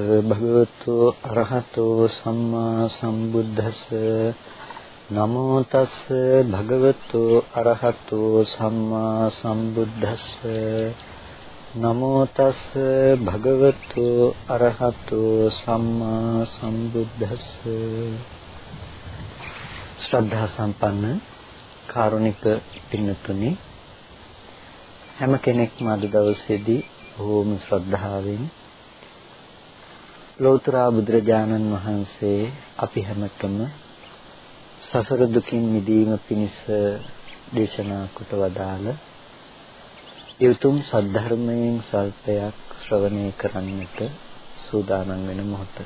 නමෝ තස් භගවතු අරහතෝ සම්මා සම්බුද්දස්ස. නමෝ තස් භගවතු අරහතෝ සම්මා සම්බුද්දස්ස. නමෝ තස් භගවතු අරහතෝ සම්මා සම්බුද්දස්ස. ශ්‍රද්ධා සම්පන්න කාරුණික පින්නතුනි හැම කෙනෙක්ම අද දවසේදී බොහෝම ශ්‍රද්ධාවෙන් ලෞතර බුදුරජාණන් වහන්සේ අපි හැමතෙම සසර දුකින් මිදීම පිණිස දේශනා කොට වදාළ යුතුම් සද්ධර්මයෙන් සල්පයක් ශ්‍රවණය කරන්නට සූදානම් වෙන මොහොත.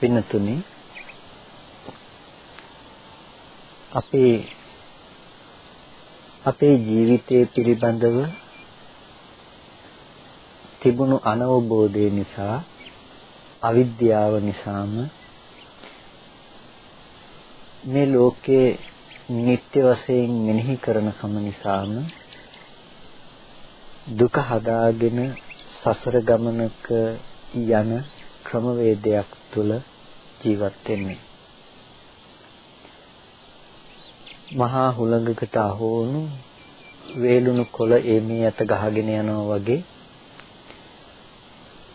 පින්නතුනි අපේ අපේ ජීවිතය පිළිබඳව තිබුණු අනවබෝධය නිසා අවිද්‍යාව නිසාම මේ ලෝකේ නිත්‍ය වශයෙන් මෙනෙහි කරන කම නිසාම දුක හදාගෙන සසර ගමනක යන ක්‍රමවේදයක් තුල ජීවත් වෙන්නේ. මහා හුළඟකට අහෝණු වේලුණු කොළ එමේ යත ගහගෙන යනවා වගේ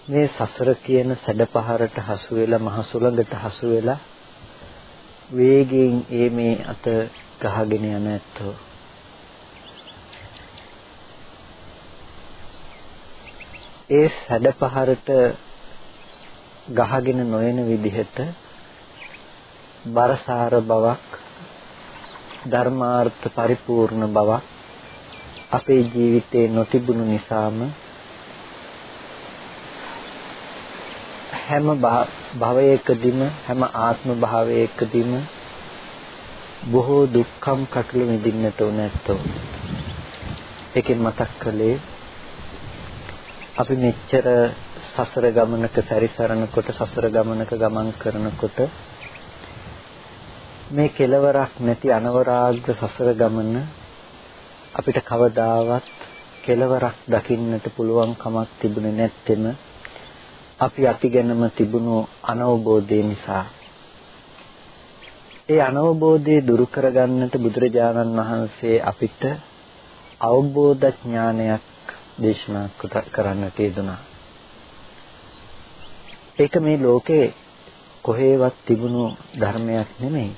මේ සසර කියන සැඩපහරට හසු වෙලා මහ සුළඟට හසු වෙලා වේගයෙන් ඒ මේ අත ගහගෙන යන ඇත්තෝ. ඒ සැඩපහරට ගහගෙන නොයන විදිහට බරසාර බවක් ධර්මාර්ථ පරිපූර්ණ බවක් අපේ ජීවිතේ නොතිබුණු නිසාම හැම භවයකදීම හැම ආත්ම භාවයකදීම බොහෝ දුක්ඛම් කටළු විඳින්නට උන ඇත්තෝ. ඒකෙන් මතක් කළේ අපි මෙච්චර සසර ගමනක සැරිසරනකොට සසර ගමනක ගමන් කරනකොට මේ කෙලවරක් නැති අනවරාග්‍ර සසර ගමන අපිට කවදාවත් කෙලවරක් දකින්නට පුළුවන් කමක් තිබුණේ නැත්තෙම අපි අතිගැනම තිබුණු අනවබෝධය නිසා ඒ අනවබෝධය දුරු කරගන්නට බුදුරජාණන් වහන්සේ අපිට අවබෝධ ඥානයක් දේශනා කරන්නට යෙදුනා. ඒක මේ ලෝකේ කොහේවත් තිබුණු ධර්මයක් නෙමෙයි.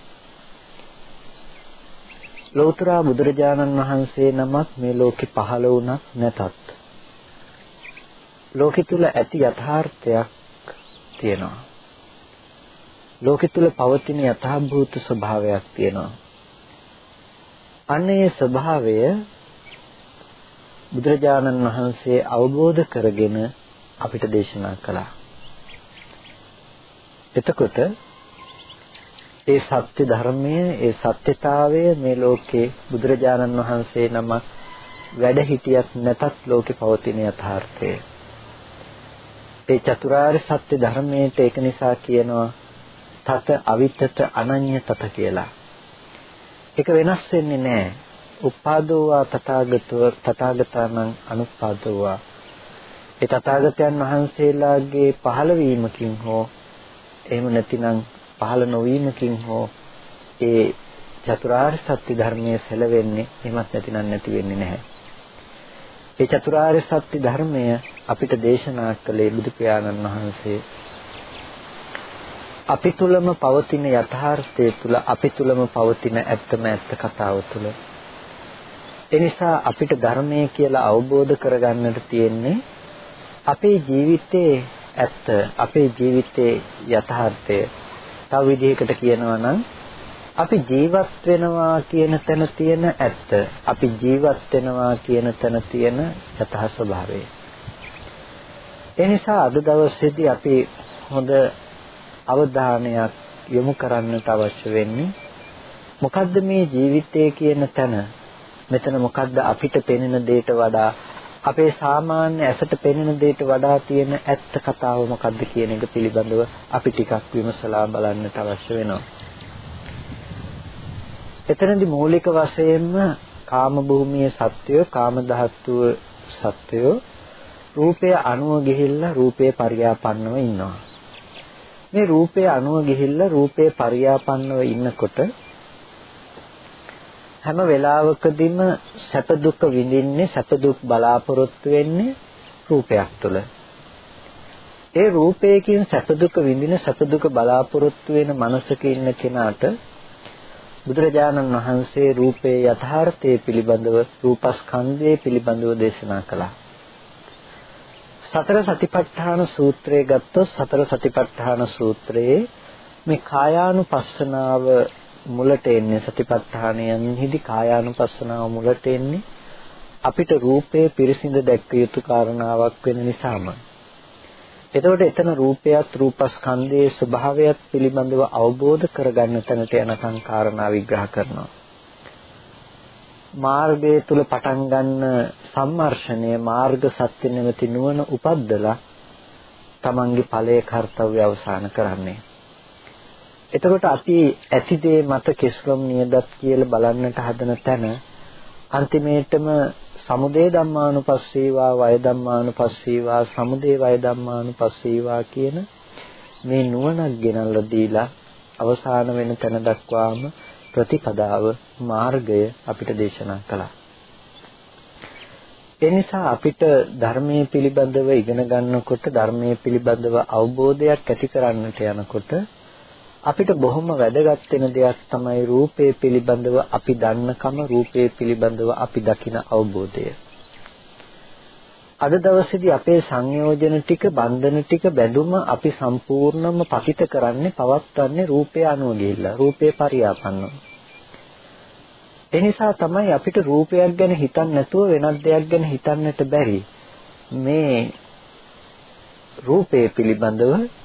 ලෞතර බුදුරජාණන් වහන්සේ නමක් මේ ලෝකෙ පහළ වුණත් නැතත් ලෝකෙ තුල ඇති යථාර්ථයක් තියෙනවා. ලෝකෙ තුල පවතින යථාභූත ස්වභාවයක් තියෙනවා. අන්නේ ස්වභාවය බුදුරජාණන් වහන්සේ අවබෝධ කරගෙන අපිට දේශනා කළා. එතකොට ඒ සත්‍ය ධර්මය ඒ සත්‍යතාවය මේ ලෝකේ බුදුරජාණන් වහන්සේ නමක් වැඩ හිටියත් නැතත් ලෝකේ පවතින යථාර්ථය. ඒ චතුරාර්ය සත්‍ය ධර්මයට ඒක නිසා කියනවා තත අවිතත අනඤ්‍ය තත කියලා. ඒක වෙනස් වෙන්නේ නැහැ. උපාදෝවා තථාගතව තථාගතානං අනුපාදෝවා. ඒ තථාගතයන් වහන්සේලාගේ පහළවීමකින් හෝ එහෙම නැතිනම් පහළ නොවීමකින් හෝ ඒ චතුරාර්ය සත්‍ය ධර්මයේ සැලවෙන්නේ එහෙමත් නැතිනම් නැති වෙන්නේ නැහැ. ඒ චතුරාර්ය සත්‍ය ධර්මය අපිට දේශනා කළේ බුදු පියාණන් වහන්සේ. අපි තුලම පවතින යථාර්ථය තුල අපි තුලම පවතින ඇත්තම ඇත්ත කතාව තුල එනිසා අපිට ධර්මය කියලා අවබෝධ කරගන්නට තියෙන්නේ අපේ ජීවිතයේ ඇත්ත අපේ ජීවිතයේ යථාර්ථය. තව විදිහකට කියනවා නම් අපි ජීවත් වෙනවා කියන තැන තියෙන ඇත්ත. අපි ජීවත් වෙනවා කියන තැන තියෙන යථා ස්වභාවය. ඒ නිසා අද දවසේදී අපි හොඳ අවධානයක් යොමු කරන්නට අවශ්‍ය වෙන්නේ මොකද්ද මේ ජීවිතය කියන තැන? මෙතන මොකද්ද අපිට පෙනෙන දෙයට වඩා අපේ සාමාන්‍ය ඇසට පෙනෙන දෙයට වඩා තියෙන ඇත්ත කතාව මොකද්ද කියන එක පිළිබඳව අපි ටිකක් විමසලා බලන්නට අවශ්‍ය වෙනවා. එතනදී මූලික වශයෙන්ම කාම භූමියේ සත්‍යය කාම ධාතුව සත්‍යය රූපය අනුව ගිහිල්ලා රූපේ පරියාපන්නව ඉන්නවා. මේ රූපය අනුව ගිහිල්ලා රූපේ පරියාපන්නව ඉන්නකොට හැම වෙලාවකදීම සැප දුක විඳින්නේ සැප දුක් බලාපොරොත්තු වෙන්නේ රූපයක් තුළ. ඒ රූපයකින් සැප දුක විඳින සැප දුක බලාපොරොත්තු වෙන මනසක ඉන්න කෙනාට බුදුරජාණන් වහන්සේ රූපේ යථාර්ථයේ පිළිබඳව රූපස්කන්ධයේ පිළිබඳව දේශනා කළා. සතර සතිපට්ඨාන සූත්‍රයේ ගත්තොත් සතර සතිපට්ඨාන සූත්‍රයේ මේ කායානුපස්සනාව මුලට එන්නේ සතිපට්ඨානයෙන්හිදී කායානුපස්සනාව මුලට එන්නේ අපිට රූපේ පිරිසිඳ දැක්විය යුතු කාරණාවක් වෙන නිසාම. එතකොට එතන රූපයත් රූපස්කන්ධයේ ස්වභාවයත් පිළිබඳව අවබෝධ කරගන්න තැනට යනකම් කාරණා විග්‍රහ කරනවා. මාර්ගය තුල පටන් ගන්න සම්මර්ෂණය මාර්ග සත්‍ය නැමැති නුවණ උපද්දලා තමන්ගේ ඵලයේ කාර්යය අවසන් කරන්නේ. එතකොට අපි ඇතිදේ මත කෙස්ලොම් නියදත් කියලා බලන්නට හදන තැන අන්තිමේටම සමුදේ ධම්මානුපස්සීවා වය ධම්මානුපස්සීවා සමුදේ වය ධම්මානුපස්සීවා කියන මේ නුවණක් ගෙනල්ලා දීලා අවසාන වෙන තැන දක්වාම ප්‍රතිපදාව මාර්ගය අපිට දේශනා කළා. ඒ නිසා අපිට ධර්මයේ පිළිබඳව ඉගෙන ගන්නකොට ධර්මයේ පිළිබඳව අවබෝධයක් ඇති කරන්නට යනකොට අපිට බොහොම වැදගත් වෙන දෙයක් තමයි රූපය පිළිබඳව අපි දන්නකම රූපය පිළිබඳව අපි දකින අවබෝධය. අද දවසේදී අපේ සංයෝජන ටික බන්ධන ටික බැඳුම අපි සම්පූර්ණයෙන්ම පතිත කරන්නේ පවත්වන්නේ රූපය අනුව ගිහිල්ලා රූපේ පරියාපන්නව. ඒ නිසා තමයි අපිට රූපයක් ගැන හිතන්න නැතුව වෙනත් දෙයක් ගැන හිතන්නට බැරි. මේ රූපේ පිළිබඳව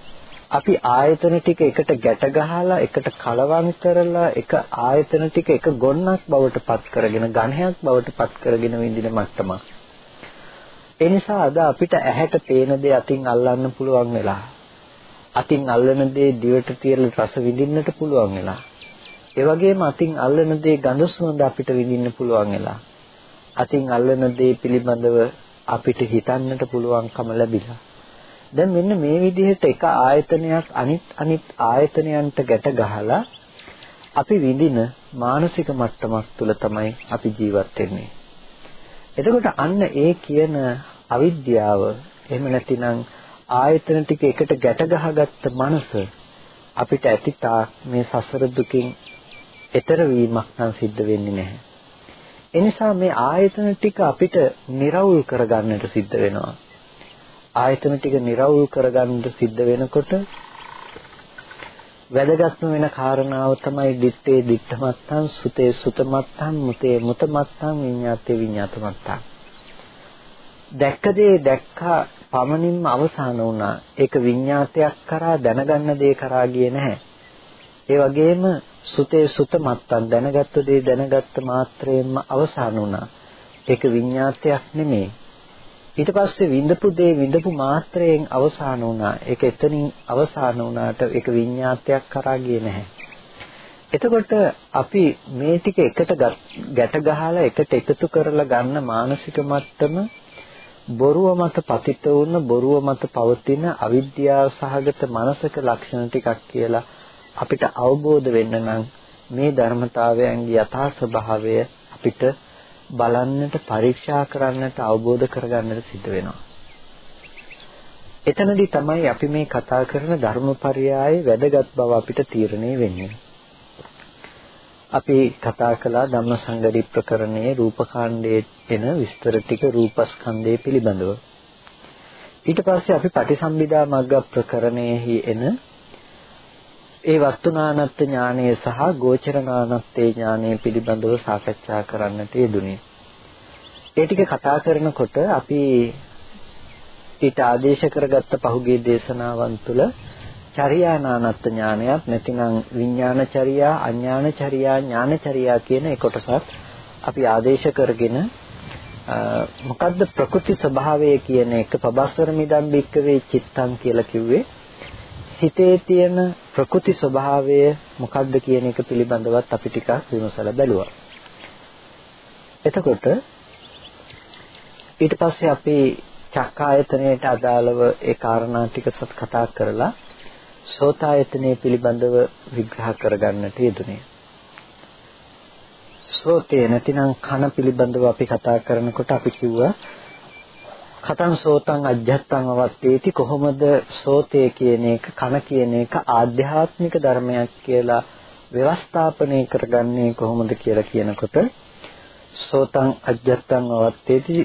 අපි ආයතන ටික එකට ගැට ගහලා එකට කලවම් කරලා එක ආයතන ටික එක ගොන්නක් බවට පත් කරගෙන ඝණයක් බවට පත් කරගෙන විඳින මට්ටමක්. ඒ නිසා අද අපිට ඇහැට පේන දේ අතින් අල්ලන්න පුළුවන් වෙලා. අතින් අල්ලන දේ දිවට තියලා රස විඳින්නට පුළුවන් වෙලා. ඒ වගේම අතින් අල්ලන දේ ගඳ සුවඳ අපිට විඳින්න පුළුවන් වෙලා. අතින් අල්ලන දේ පිළිබඳව අපිට හිතන්නට පුළුවන්කම ලැබිලා. දැන් මෙන්න මේ විදිහට එක ආයතනයක් අනිත් අනිත් ආයතනයන්ට ගැට ගහලා අපි විඳින මානසික මට්ටමක් තුළ තමයි අපි ජීවත් වෙන්නේ. එතකොට අන්න ඒ කියන අවිද්‍යාව එහෙම නැතිනම් ආයතන ටික එකට ගැට ගහගත්ත මනස අපිට ඇතිතා මේ සසර දුකින් එතර වීමක් නම් සිද්ධ වෙන්නේ නැහැ. එනිසා මේ ආයතන ටික අපිට निराවුල් කරගන්නට සිද්ධ වෙනවා. ආයතන ටික निराවුල් කරගන්න සිද්ධ වෙනකොට වැදගත්ම වෙන කාරණාව තමයි දිත්තේ දිත්තමත්තං සුතේ සුතමත්තං මුතේ මුතමත්තං විඤ්ඤාතේ විඤ්ඤාතමත්තං දැක්ක දේ දැක්කා පමණින්ම අවසාන වුණා. ඒක විඤ්ඤාතයක් කරා දැනගන්න දේ කරා ගියේ නැහැ. ඒ වගේම සුතේ සුතමත්තං දැනගත්ත දේ දැනගත්ත මාත්‍රයෙන්ම අවසාන වුණා. ඒක විඤ්ඤාතයක් නෙමෙයි. ඊට පස්සේ විඳපු දේ විඳපු මාත්‍රයෙන් අවසාන වුණා. ඒක එතනින් අවසාන වුණාට ඒක විඤ්ඤාතයක් කරා ගියේ නැහැ. එතකොට අපි මේ ටික එකට ගැට ගහලා එකට එකතු කරලා ගන්න මානසික මට්ටම බොරුව මත පතිත වුණ බොරුව මත පවතින අවිද්‍යාව සහගත මානසික ලක්ෂණ ටිකක් කියලා අපිට අවබෝධ වෙන්න නම් මේ ධර්මතාවයන්ගේ යථා ස්වභාවය අපිට බලන්නට පරීක්ෂා කරන්නට අවබෝධ කරගන්නට සිද්ධ වෙනවා. එතනදී තමයි අපි මේ කතා කරන ධර්මපරයයේ වැදගත් බව අපිට තීරණය වෙන්නේ. අපි කතා කළා ධම්මසංගරි ප්‍රකරණයේ රූපකාණ්ඩයේ එන විස්තර ටික රූපස්කන්ධය පිළිබඳව. ඊට පස්සේ අපි පටිසම්භිදා මග්ග ප්‍රකරණයෙහි එන ඒ වස්තුනානත්ත් ඥානය සහ ගෝචරනානත්තේ ඥානය පිළිබඳව සාකච්ඡා කරන්නට යෙදුනේ. ඒ ටික කතා කරනකොට අපි ඊට ආදේශ කරගත්ත පහුගිය දේශනාවන් තුළ චර්යානානත්ත් ඥානයක් නැතිනම් විඥානචර්යා අඥානචර්යා ඥානචර්යා කියන ඒ කොටසත් අපි ආදේශ කරගෙන මොකද්ද ප්‍රකෘති ස්වභාවය කියන එක පබස්සර මිදම් බික්කවේ චිත්තං කියලා කිව්වේ හිතේ තියෙන ප්‍රකෘති ස්වභාවය මොකක්ද කියන එක පිළිබඳවත් අපි ටිකක් විමසලා බැලුවා. එතකොට ඊට පස්සේ අපි චක්කායතනයට අදාළව ඒ කාරණා ටික සත් කතා කරලා සෝතායතනය පිළිබඳව විග්‍රහ කරගන්නට යෙදුනේ. සෝතේ නැතිනම් කන පිළිබඳව අපි කතා කරනකොට අපි කිව්වා කතං සෝතං අජ්ජත්තං අවත්තේති කොහොමද සෝතේ කියන එක කන කියන එක ආධ්‍යාත්මික ධර්මයක් කියලා ව්‍යවස්ථාපනය කරගන්නේ කොහොමද කියලා කියනකොට සෝතං අජ්ජත්තං අවත්තේති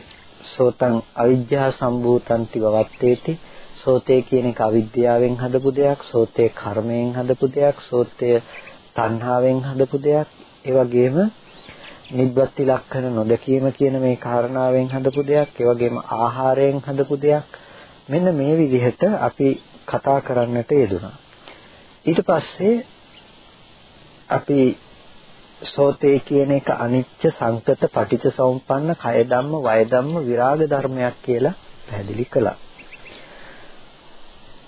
සෝතං අවිජ්ජා සම්භූතන්ති වවත්තේති සෝතේ කියන එක අවිද්‍යාවෙන් හදපු දෙයක් සෝතේ කර්මයෙන් හදපු දෙයක් සෝතේ තණ්හාවෙන් හදපු දෙයක්. ඒ වගේම නිබ්බත්ති ලක්ෂණ නොදකීම කියන මේ කාරණාවෙන් හදපු දෙයක් ඒ වගේම ආහාරයෙන් හදපු දෙයක් මෙන්න මේ විදිහට අපි කතා කරන්නට යෙදුනා ඊට පස්සේ අපි සෝතේ කියන එක අනිච්ච සංකත පටිච්ච සමුප්පන්න කය ධම්ම වය ධම්ම විරාග ධර්මයක් කියලා පැහැදිලි කළා.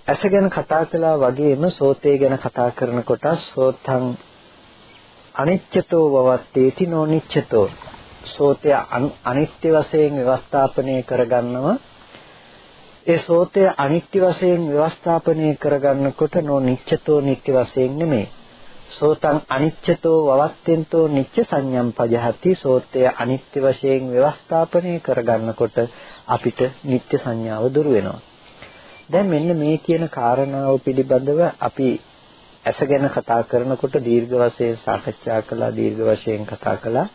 ඇස ගැන කතා කළා වගේම සෝතේ ගැන කතා කරනකොට සෝතං අනිච්චතෝ වවත්තේති නොනිච්චතෝ. සෝතය අනිත්‍ය වශයෙන් ව්‍යවස්ථාපනය කරගන්නවා. ඒ සෝතය අනිත්‍ය වශයෙන් ව්‍යවස්ථාපනය කරගන්නකොට නොනිච්චතෝ නිත්‍ය වශයෙන් නෙමෙයි. සෝතං අනිච්චතෝ වවත්තෙන්තෝ නිච්ච සංඥම් පජහති. සෝතය අනිත්‍ය වශයෙන් ව්‍යවස්ථාපනය කරගන්නකොට අපිට නිත්‍ය සංඥාව දුර වෙනවා. දැන් මෙන්න මේ කියන කාරණාව පිළිබඳව අපි ඇස ගැන කතා කරනකොට දීර්ඝ වශයෙන් සාකච්ඡා කළා දීර්ඝ වශයෙන් කතා කළා.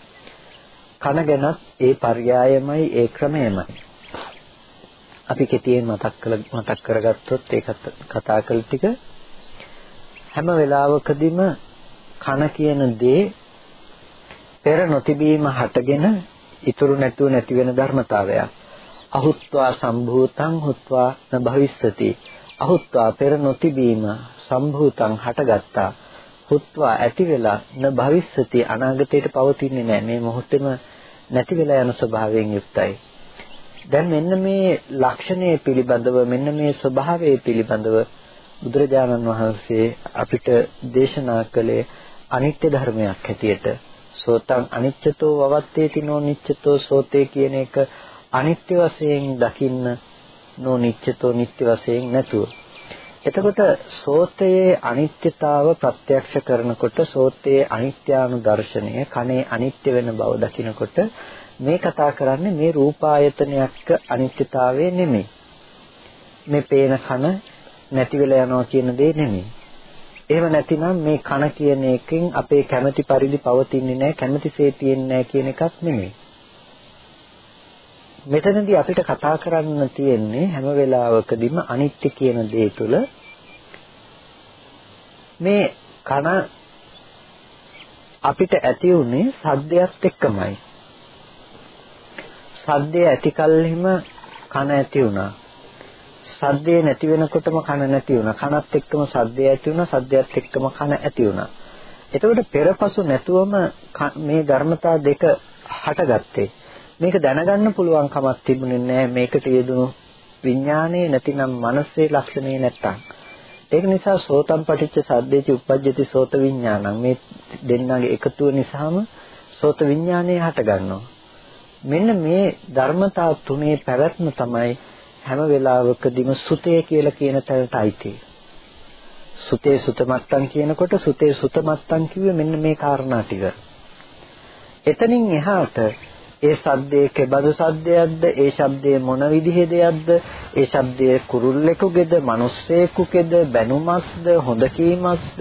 කන ගැනත් ඒ පర్యాయමයි ඒ ක්‍රමයමයි. අපි කෙටියෙන් මතක් කළ මතක් කරගත්තොත් ඒ කතා කළ ටික හැම වෙලාවකදීම කන කියන දේ පෙර නොතිබීම හටගෙන ඉතුරු නැතුව නැති වෙන ධර්මතාවයක්. අහුත්වා සම්භූතං හුත්වා න භවිස්සති. අහුත්වා පෙර නොතිබීම සම්භූතං හටගත්තා. හුත්වා ඇති වෙලා න භවිස්සති අනාගතයට පවතින්නේ නැහැ. මේ මොහොතේම නැති වෙලා යන ස්වභාවයෙන් යුක්තයි. දැන් මෙන්න මේ ලක්ෂණය පිළිබඳව මෙන්න මේ ස්වභාවය පිළිබඳව බුදුරජාණන් වහන්සේ අපිට දේශනා කළේ අනිත්‍ය ධර්මයක් හැටියට සෝතං අනිච්චතෝ වවත්තේති නෝ නිච්චතෝ සෝතේ කියන එක අනිත්‍ය වශයෙන් දකින්න නෝ නිච්චතෝ නිත්‍ය වශයෙන් නැතුව එතකොට සෝතයේ අනිත්‍යතාව ප්‍රත්‍යක්ෂ කරනකොට සෝතයේ අනිත්‍යානු දර්ශනය කනේ අනිත්‍ය වෙන බව දකිනකොට මේ කතා කරන්නේ මේ රූපායතනයක අනිත්‍යතාවය නෙමෙයි මේ පේන කන නැති වෙලා යනවා කියන දේ නෙමෙයි එහෙම නැතිනම් මේ කන කියන එකෙන් අපේ කැමැති පරිදි පවතින්නේ නැහැ කැමැතිසේ තියෙන්නේ නැහැ කියන එකක් නෙමෙයි. මෙතනදී අපිට කතා කරන්න තියෙන්නේ හැම වෙලාවකදීම අනිත්‍ය කියන දේ තුළ මේ කන අපිට ඇති උනේ සද්දයක් එක්කමයි. සද්දය ඇති කල්හිම කන ඇති වුණා. සද්දේ නැති වෙනකොටම කන නැති වුණා. කනත් එක්කම සද්දය ඇති වුණා. සද්දයත් එක්කම කන ඇති වුණා. එතකොට පෙරපසු නැතුවම මේ ධර්මතා දෙක හටගත්තේ. මේක දැනගන්න පුළුවන් කමක් තිබුණේ නැහැ මේකට යෙදුණු විඥානයේ නැතිනම් මනසේ ලක්ෂණේ නැත්තම්. ඒක නිසා සෝතම් පටිච්ච සද්දේති උපජ්ජති සෝත විඥානං මේ දෙන්නගේ එකතුව නිසාම සෝත විඥානය හට ගන්නවා. මෙන්න මේ ධර්මතා තුනේ පැවැත්ම තමයි හැම වෙලාවකදීම සුතේ කියලා කියන තැනට අයිති. සුතේ සුතමත්තන් කියනකොට සුතේ සුතමත්තන් කිව්වේ මෙන්න මේ කාරණා ටික. එතනින් එහාට ඒ සද්දේ කෙබඳු සද්දයක්ද ඒ ශබ්දයේ මොන විදිහේ දෙයක්ද ඒ ශබ්දයේ කුරුල්ලෙකුගේද? මිනිස්සෙකුගේද? බැනුමක්ද? හොඳ කීමක්ද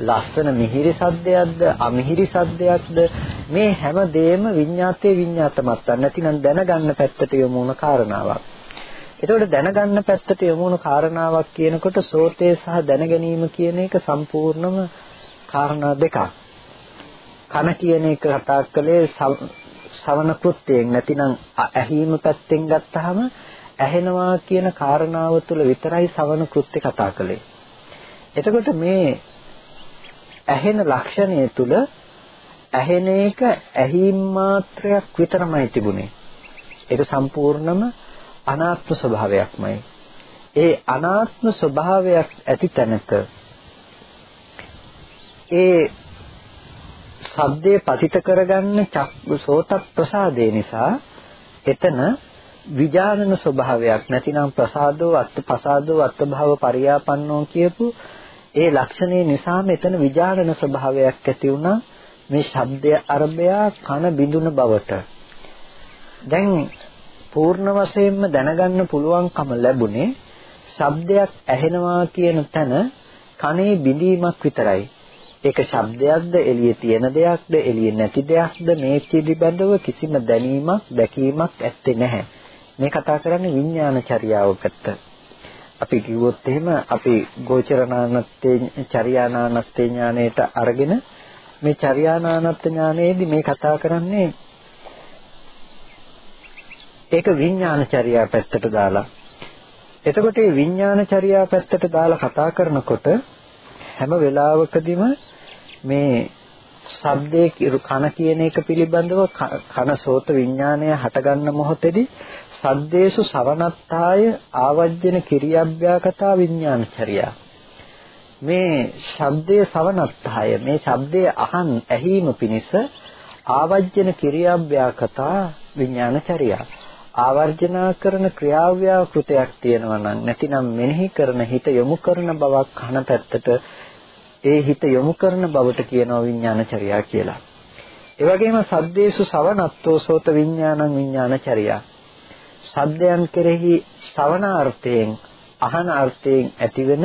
ලස්සන මිහිරි සද්දයක්ද අමිහිරි සද්දයක්ද මේ හැම දෙයක්ම විඤ්ඤාතේ විඤ්ඤාතමත්තන් නැතිනම් දැනගන්න පැත්තට යොමු වුණ කාරණාවක්. එතකොට දැනගන්න පැත්තට යමුණු කාරණාවක් කියනකොට සෝතේ සහ දැනගැනීම කියන එක සම්පූර්ණම කාරණා දෙකක්. කන කියන එක කතා කළේ ශවන කෘත්‍යයෙන් නැතිනම් ඇහිම පැත්තෙන් ගත්තාම ඇහෙනවා කියන කාරණාව තුළ විතරයි ශවන කෘත්‍ය කතා කළේ. එතකොට මේ ඇහෙන ලක්ෂණය තුළ ඇහෙන එක ඇහිම් මාත්‍රයක් විතරමයි තිබුණේ. ඒක සම්පූර්ණම අනාත්ම ස්වභාවයක්මයි. ඒ අනාත්ම ස්වභාවයක් ඇති තැනක ඒ සබ්දේ පතිත කරගන්න චක්කු සෝත ප්‍රසාදේ නිසා එතන විජානන ස්වභාවයක් නැතිනම් ප්‍රසාදෝ අත්ත පසාදෝ අත්භව පරියාපන්නෝ කියපු ඒ ලක්ෂණේ නිසා මෙතන විජානන ස්වභාවයක් ඇති වුණා මේ ශබ්දය අරබයා කන බිඳුන බවට දැන් පූර්ණ වශයෙන්ම දැනගන්න පුළුවන්කම ලැබුණේ ශබ්දයක් ඇහෙනවා කියන තැන කනේ බිඳීමක් විතරයි. ඒක ශබ්දයක්ද එළියේ තියෙන දෙයක්ද එළියේ නැති දෙයක්ද මේ පිළිබඳව කිසිම දැනීමක් දැකීමක් ඇත්තේ නැහැ. මේ කතා කරන්නේ විඥාන චර්යාව පැත්ත. අපි කිව්වොත් එහෙම අපි ගෝචරනානත්තේ චර්යානානත්තේ ඥාණයට අරගෙන මේ චර්යානානත්ත ඥානයේදී මේ කතා කරන්නේ ඒක විඥානචර්යා පැත්තට දාලා. එතකොට මේ විඥානචර්යා පැත්තට දාලා කතා කරනකොට හැම වෙලාවකදීම මේ ශබ්දයේ කන කියන එක පිළිබඳව කන සෝත විඥානය හටගන්න මොහොතේදී සද්දේසු සවනත්තාය ආවජ්ජන කිරියබ්භ්‍යාකතා විඥානචර්යා මේ ශබ්දයේ සවනත්තාය මේ ශබ්දයේ අහන් ඇහිම පිණිස ආවජ්ජන කිරියබ්භ්‍යාකතා විඥානචර්යා ආවර්ජනා කරන ක්‍රියාව්‍යාකෘතයක් තියෙනවා නම් නැතිනම් මෙනෙහි කරන හිත යොමු කරන බවක් කන පැත්තට ඒ හිත යොමු කරන බවට කියනවා විඥානචර්යා කියලා. ඒ වගේම සද්දේසු සවනත්තෝ සෝත විඥානං විඥානචර්යා. සද්දයන් කෙරෙහි ශ්‍රවණාර්ථයෙන් අහන අර්ථයෙන් ඇතිවෙන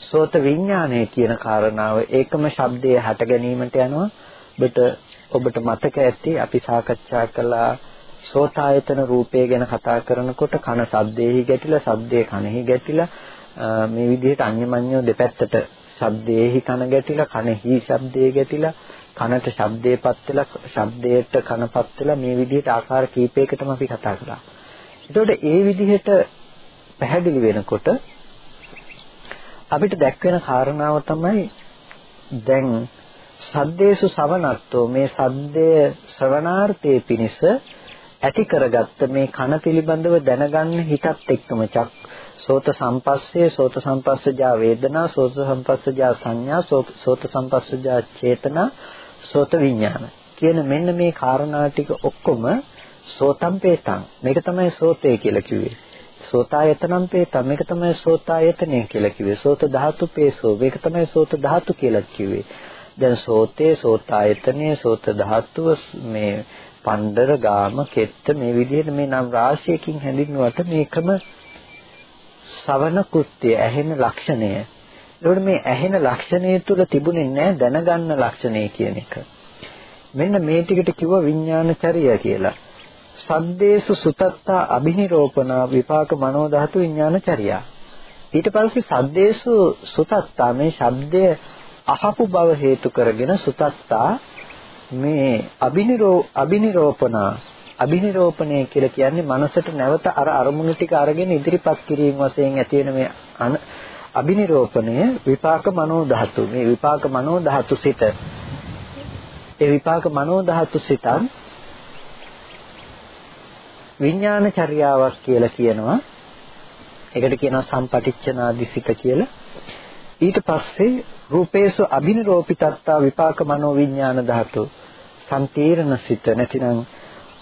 සෝත විඥානය කියන කාරණාව ඒකම ශබ්දයේ හට ගැනීමට යනවා. ඔබට ඔබට මතක ඇති අපි සාකච්ඡා කළා සෝතායතන රූපය ගැන කතා කරනකොට කන ශබ්දෙහි ගැටිලා ශබ්දයේ කනෙහි ගැටිලා මේ විදිහට අන්‍යමඤ්ඤෝ දෙපැත්තට ශබ්දයේහි කන ගැටිලා කනෙහි ශබ්දයේ ගැටිලා කනට ශබ්දයේපත් වෙලා ශබ්දයට කනපත් වෙලා මේ විදිහට ආකාර කීපයකටම අපි කතා කළා. එතකොට ඒ විදිහට පැහැදිලි වෙනකොට අපිට දැක්වෙන කාරණාව තමයි දැන් සද්දේසු සවනත්තෝ මේ සද්දය ශ්‍රවණාර්ථයේ පිනිස ඇති කරගත්ත මේ කන පිළිබඳව දැනගන්න හිතත් එක්කම චක් සෝත සම්පස්සේ සෝත සම්පස්සජා වේදනා සෝත සම්පස්සජා සංඥා සෝත සම්පස්සජා චේතනා සෝත විඥාන. කියන මෙන්න මේ කාරණා ටික ඔක්කොම සෝතම් පේතං මේක තමයි සෝතේ කියලා කිව්වේ. සෝතායතනම් පේතං. මේක තමයි සෝතායතනය කියලා කිව්වේ. සෝත ධාතු පේසෝ. මේක තමයි සෝත ධාතු කියලා කිව්වේ. දැන් සෝතේ සෝතායතනයේ සෝත ධාතුව මේ පණ්ඩර ගාම කෙත්ත මේ විදිහට මේ නම් රාශියකින් හැඳින්වුවට මේකම සවන කෘත්‍ය ඇහෙන ලක්ෂණය. ඒකට මේ ඇහෙන ලක්ෂණය තුල තිබුණේ නැහැ දැනගන්න ලක්ෂණය කියන එක. මෙන්න මේ ටිකට කිව්ව විඥානචර්ය කියලා. සද්දේසු සුතත්තා අබිනිරෝපණ විපාක මනෝ ධාතු විඥානචර්යා. ඊට පස්සේ සද්දේසු සුතත්තා මේ ශබ්දය අහපු බව හේතු කරගෙන සුතත්තා මේ අබිනිරෝ අබිනිරෝපණ අබිනිරෝපණය කියලා කියන්නේ මනසට නැවත අර අරමුණු ටික අරගෙන ඉදිරිපත් කිරීම වශයෙන් ඇති වෙන මේ අබිනිරෝපණය විපාක මනෝ ධාතු. මේ විපාක මනෝ ධාතු සිත. ඒ විපාක මනෝ ධාතු සිතන් විඥාන චර්යාවක් කියලා කියනවා. ඒකට කියනවා සම්පටිච්ඡනාදිසිත කියලා. ඊට පස්සේ රූපේසු අබිනිරෝපිතත්තා විපාක මනෝ විඥාන ධාතු. සම්තීර්ණ සිත. නැතිනම්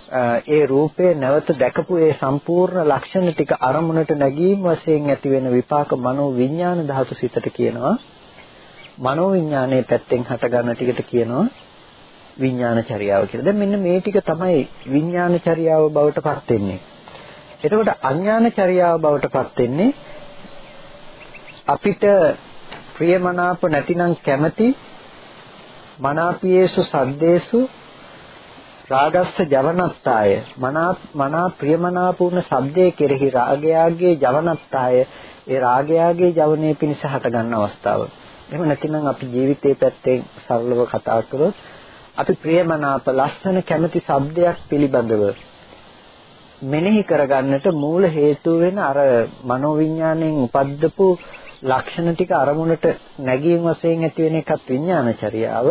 ඒ රූපේ නැවත දැකපු ඒ සම්පූර්ණ ලක්ෂණ ටික අරමුණට නැගීම වශයෙන් ඇති වෙන විපාක මනෝ විඥාන ධාතු සිතට කියනවා මනෝ විඥානයේ පැත්තෙන් හටගන්න ටිකට කියනවා විඥාන චර්යාව කියලා. දැන් මෙන්න මේ ටික තමයි විඥාන චර්යාව බවට පත් වෙන්නේ. එතකොට අඥාන චර්යාව බවට පත් වෙන්නේ අපිට ප්‍රියමනාප නැතිනම් කැමති මනාපියේසු සද්දේසු රාගස්ස ජවනත්තාය මනා මනා ප්‍රියමනාපූර්ණ සද්දේ කෙරෙහි රාගයාගේ ජවනත්තාය ඒ රාගයාගේ ජවනයේ පිණිස හට ගන්න අවස්ථාව. එහෙම නැතිනම් අපි ජීවිතේ පැත්තෙන් සරලව කතා කරොත් අපි ප්‍රියමනාප ලස්සන කැමති සද්දයක් පිළිබඳව මෙනෙහි කරගන්නට මූල හේතුව වෙන අර මනෝවිඤ්ඤාණයෙන් උපද්දපු ලක්ෂණ ටික අරමුණට නැගීම වශයෙන් ඇති වෙන එකත් විඥානචර්යාව.